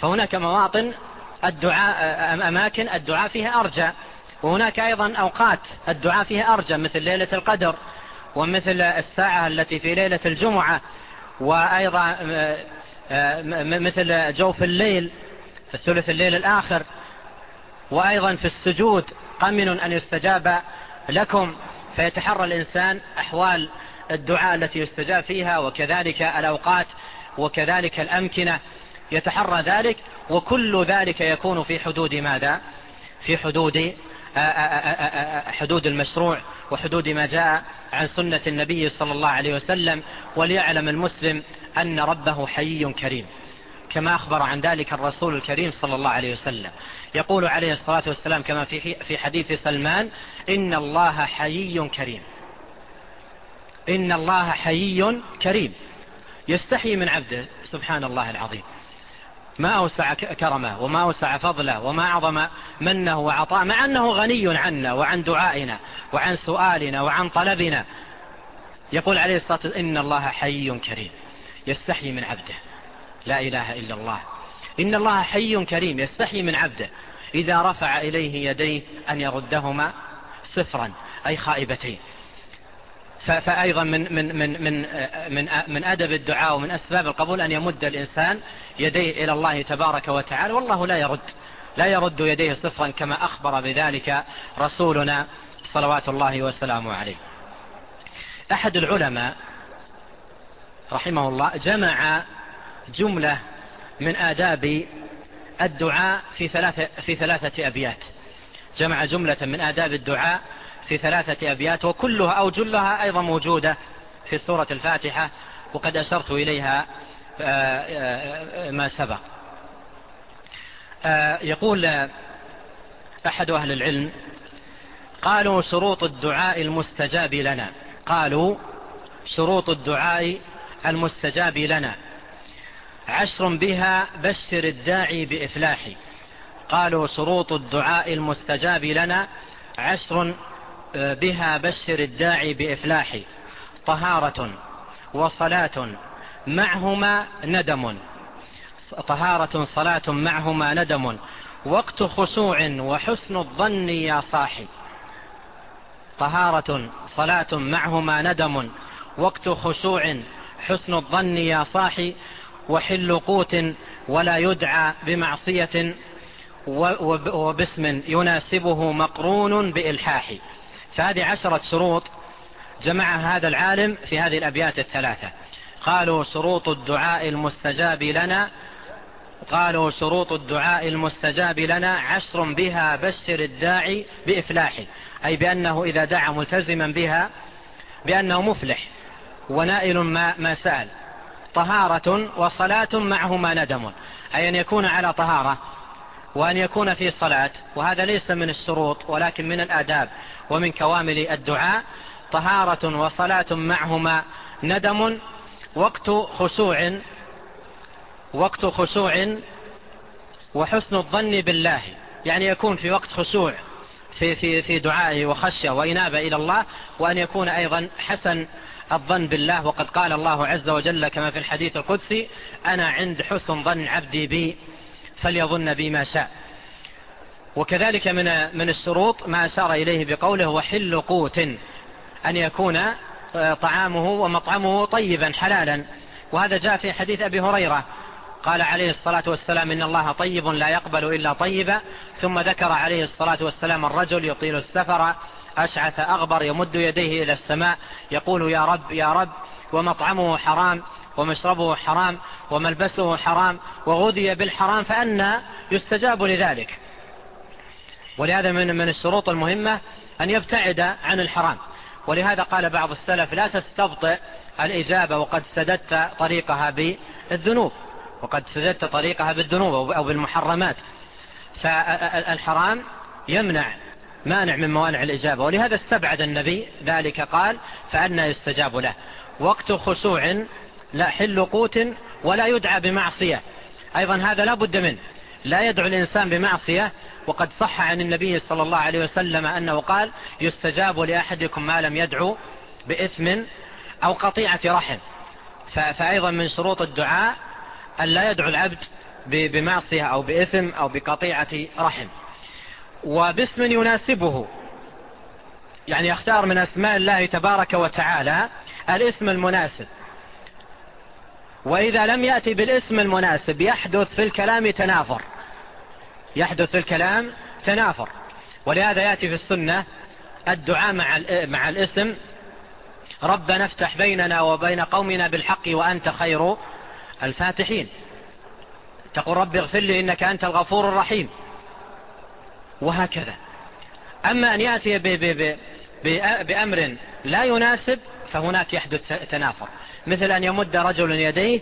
فهناك مواطن الدعاء أماكن الدعاء فيها أرجى وهناك أيضا أوقات الدعاء فيها أرجى مثل ليلة القدر ومثل الساعة التي في ليلة الجمعة وأيضا آه، آه، مثل جوف الليل الثلث الليل الآخر وأيضا في السجود قمن أن يستجاب لكم فيتحرى الإنسان أحوال الدعاء التي يستجاب فيها وكذلك الأوقات وكذلك الأمكنة يتحرى ذلك وكل ذلك يكون في حدود ماذا؟ في حدود آه، آه، آه، حدود المشروع وحدود ما جاء عن سنة النبي صلى الله عليه وسلم وليعلم المسلم أن ربه حي كريم كما أخبر عن ذلك الرسول الكريم صلى الله عليه وسلم. يقول عليه الصلاة والسلام كما في حديث سلمان إن الله حي كريم. إن الله حيي كريم. يستحي من عبده سبحان الله العظيم. ما أوسع كرمه وما أوسع فضله وما أعظم منه وعطاء مع أنه غني عنا وعن دعائنا وعن سؤالنا وعن طلبنا. يقول عليه الصلاة والسلام إن الله حي كريم. يستحي من عبده. لا إله إلا الله. إن الله حي كريم. يستحي من عبده. إذا رفع إليه يديه أن يردهما صفرا أي خائبتين. فأيضا من, من, من, من, من, من أدب الدعاء ومن أسباب القبول أن يمد الإنسان يديه إلى الله تبارك وتعالى والله لا يرد. لا يرد يديه صفرا كما أخبر بذلك رسولنا صلوات الله وسلامه عليه. أحد العلماء رحمه الله جمع جملة من آداب الدعاء في ثلاثة, في ثلاثة أبيات. جمع جملة من آداب الدعاء في ثلاثة أبيات وكلها أو جلها أيضا موجودة في سورة الفاتحة وقد أشرت إليها آه، آه، آه، ما سبق. يقول أحد أهل العلم قالوا شروط الدعاء المستجاب لنا. قالوا شروط الدعاء المستجاب لنا. عشر بها بشر الداعي بإفلاحي. قالوا شروط الدعاء المستجاب لنا عشر بها بشر الداعي بإفلاح طهارة وصلاة معهما ندم. طهارة صلاة معهما ندم. وقت خشوع وحسن الظن يا صاحي. طهارة صلاة معهما ندم. وقت خشوع حسن الظن يا صاحي. وحل قوت ولا يدعى بمعصية. وباسم يناسبه مقرون بإلحاح فهذه عشرة شروط جمع هذا العالم في هذه الأبيات الثلاثة. قالوا شروط الدعاء المستجاب لنا قالوا شروط الدعاء المستجاب لنا عشر بها بشر الداعي بإفلاحه أي بأنه إذا دعا ملتزما بها بأنه مفلح ونائل ما, ما سأل طهارة وصلاة معهما ندم أي أن يكون على طهارة. وأن يكون في صلاة وهذا ليس من الشروط ولكن من الآداب ومن كوامل الدعاء طهارة وصلاة معهما ندم وقت خشوع وقت خشوع وحسن الظن بالله. يعني يكون في وقت خشوع في, في, في دعائه وخشية وإنابة إلى الله وأن يكون أيضا حسن الظن بالله. وقد قال الله عز وجل كما في الحديث القدسي أنا عند حسن ظن عبدي بي. فليظن بما شاء. وكذلك من من الشروط ما أشار إليه بقوله وحل قوت أن يكون آه، طعامه ومطعمه طيبا حلالا. وهذا جاء في حديث أبي هريرة. قال عليه الصلاة والسلام إن الله طيب لا يقبل إلا طيبا ثم ذكر عليه الصلاة والسلام الرجل يطيل السفر أشعث أغبر يمد يديه إلى السماء يقول يا رب يا رب ومطعمه حرام. ومشربه حرام وملبسه حرام وغذي بالحرام فأنا يستجاب لذلك. ولهذا من من الشروط المهمة أن يبتعد عن الحرام. ولهذا قال بعض السلف لا تستبطئ الإجابة وقد سددت طريقها بالذنوب. وقد سددت طريقها بالذنوب أو بالمحرمات. فالحرام يمنع مانع من موانع الإجابة. ولهذا استبعد النبي ذلك قال فأنا يستجاب له. وقت خشوع لا حل قوت ولا يدعى بمعصية. أيضا هذا لا بد منه. لا يدعو الإنسان بمعصية. وقد صح عن النبي صلى الله عليه وسلم أنه قال يستجاب لأحدكم ما لم يدعو بإثم أو قطيعة رحم. فأيضا من شروط الدعاء أن لا يدعو العبد بمعصية أو بإثم أو بقطيعة رحم. وباسم يناسبه. يعني يختار من أسماء الله تبارك وتعالى الاسم المناسب. وإذا لم يأتي بالاسم المناسب يحدث في الكلام تنافر. يحدث في الكلام تنافر. ولهذا يأتي في السنة الدعاء مع الاسم. ربنا افتح بيننا وبين قومنا بالحق وأنت خير الفاتحين. تقول رب اغفر لي إنك أنت الغفور الرحيم. وهكذا. أما أن يأتي بأمر لا يناسب فهناك يحدث تنافر. مثل أن يمد رجل يديه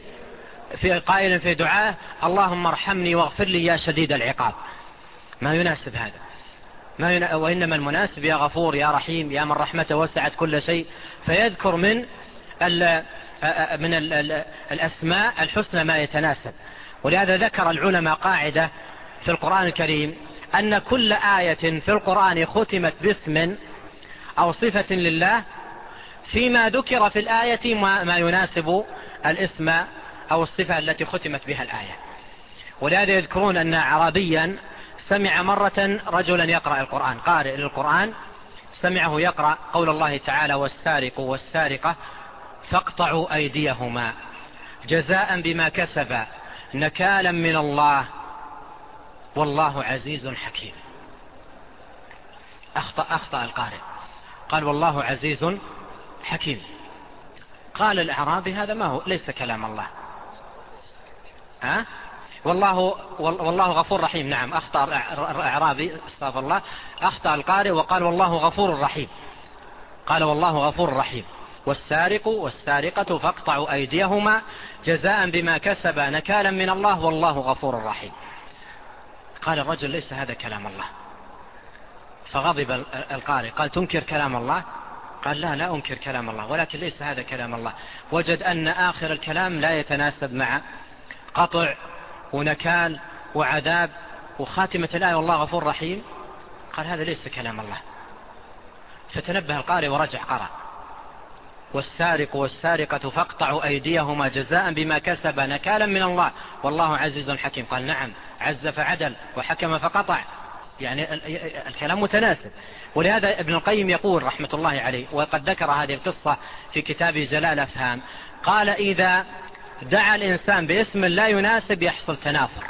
في قائل في دعاه اللهم ارحمني واغفر لي يا شديد العقاب. ما يناسب هذا. ما ين... وإنما المناسب يا غفور يا رحيم يا من رحمته وسعت كل شيء. فيذكر من ال... من ال... الأسماء الحسنى ما يتناسب. ولهذا ذكر العلماء قاعدة في القرآن الكريم أن كل آية في القرآن ختمت باسم أو صفة لله فيما ذكر في الآية ما يناسب الاسم أو الصفة التي ختمت بها الآية. ولهذا يذكرون أن عربيا سمع مرة رجلا يقرأ القرآن قارئ للقرآن سمعه يقرأ قول الله تعالى والسارق والسارقة فاقطعوا أيديهما جزاء بما كسب نكالا من الله والله عزيز حكيم. أخطأ, أخطأ القارئ. قال والله عزيز حكيم. قال الأعرابي هذا ما هو ليس كلام الله. ها؟ والله والله غفور رحيم. نعم أخطأ الأعرابي استغفر الله. أخطأ القارئ وقال والله غفور رحيم. قال والله غفور رحيم. والسارق والسارقة فاقطعوا أيديهما جزاء بما كسب نكالا من الله. والله غفور رحيم. قال الرجل ليس هذا كلام الله. فغضب القارئ قال تنكر كلام الله؟ قال لا لا أنكر كلام الله ولكن ليس هذا كلام الله. وجد أن آخر الكلام لا يتناسب مع قطع ونكال وعذاب وخاتمة الآية والله غفور رحيم. قال هذا ليس كلام الله. فتنبه القارئ ورجع قرأ. والسارق والسارقة فاقطعوا أيديهما جزاء بما كسب نكالا من الله. والله عزيز حكيم. قال نعم عز فعدل وحكم فقطع. يعني الكلام متناسب. ولهذا ابن القيم يقول رحمة الله عليه وقد ذكر هذه القصة في كتابه جلال أفهام. قال إذا دعا الإنسان باسم لا يناسب يحصل تنافر.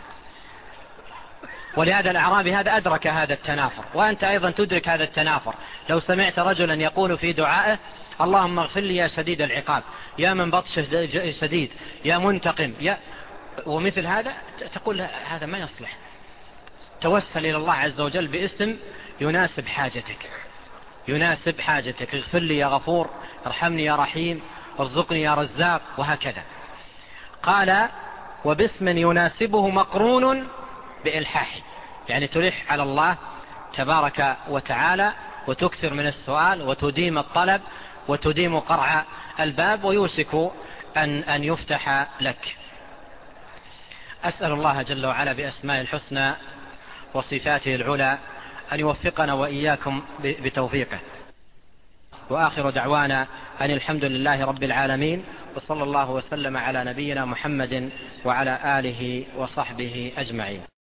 ولهذا الأعرابي هذا أدرك هذا التنافر وأنت أيضا تدرك هذا التنافر. لو سمعت رجلا يقول في دعائه اللهم اغفر لي يا شديد العقاب يا من بطش شديد يا منتقم يا ومثل هذا تقول هذا ما يصلح. توسل إلى الله عز وجل باسم يناسب حاجتك. يناسب حاجتك. اغفر لي يا غفور ارحمني يا رحيم ارزقني يا رزاق وهكذا. قال وباسم يناسبه مقرون بإلحاح. يعني تلح على الله تبارك وتعالى وتكثر من السؤال وتديم الطلب وتديم قرع الباب ويوشك أن, أن يفتح لك. أسأل الله جل وعلا بأسماء الحسنى وصفاته العلى أن يوفقنا وإياكم بتوفيقه. وآخر دعوانا أن الحمد لله رب العالمين وصلى الله وسلم على نبينا محمد وعلى آله وصحبه أجمعين.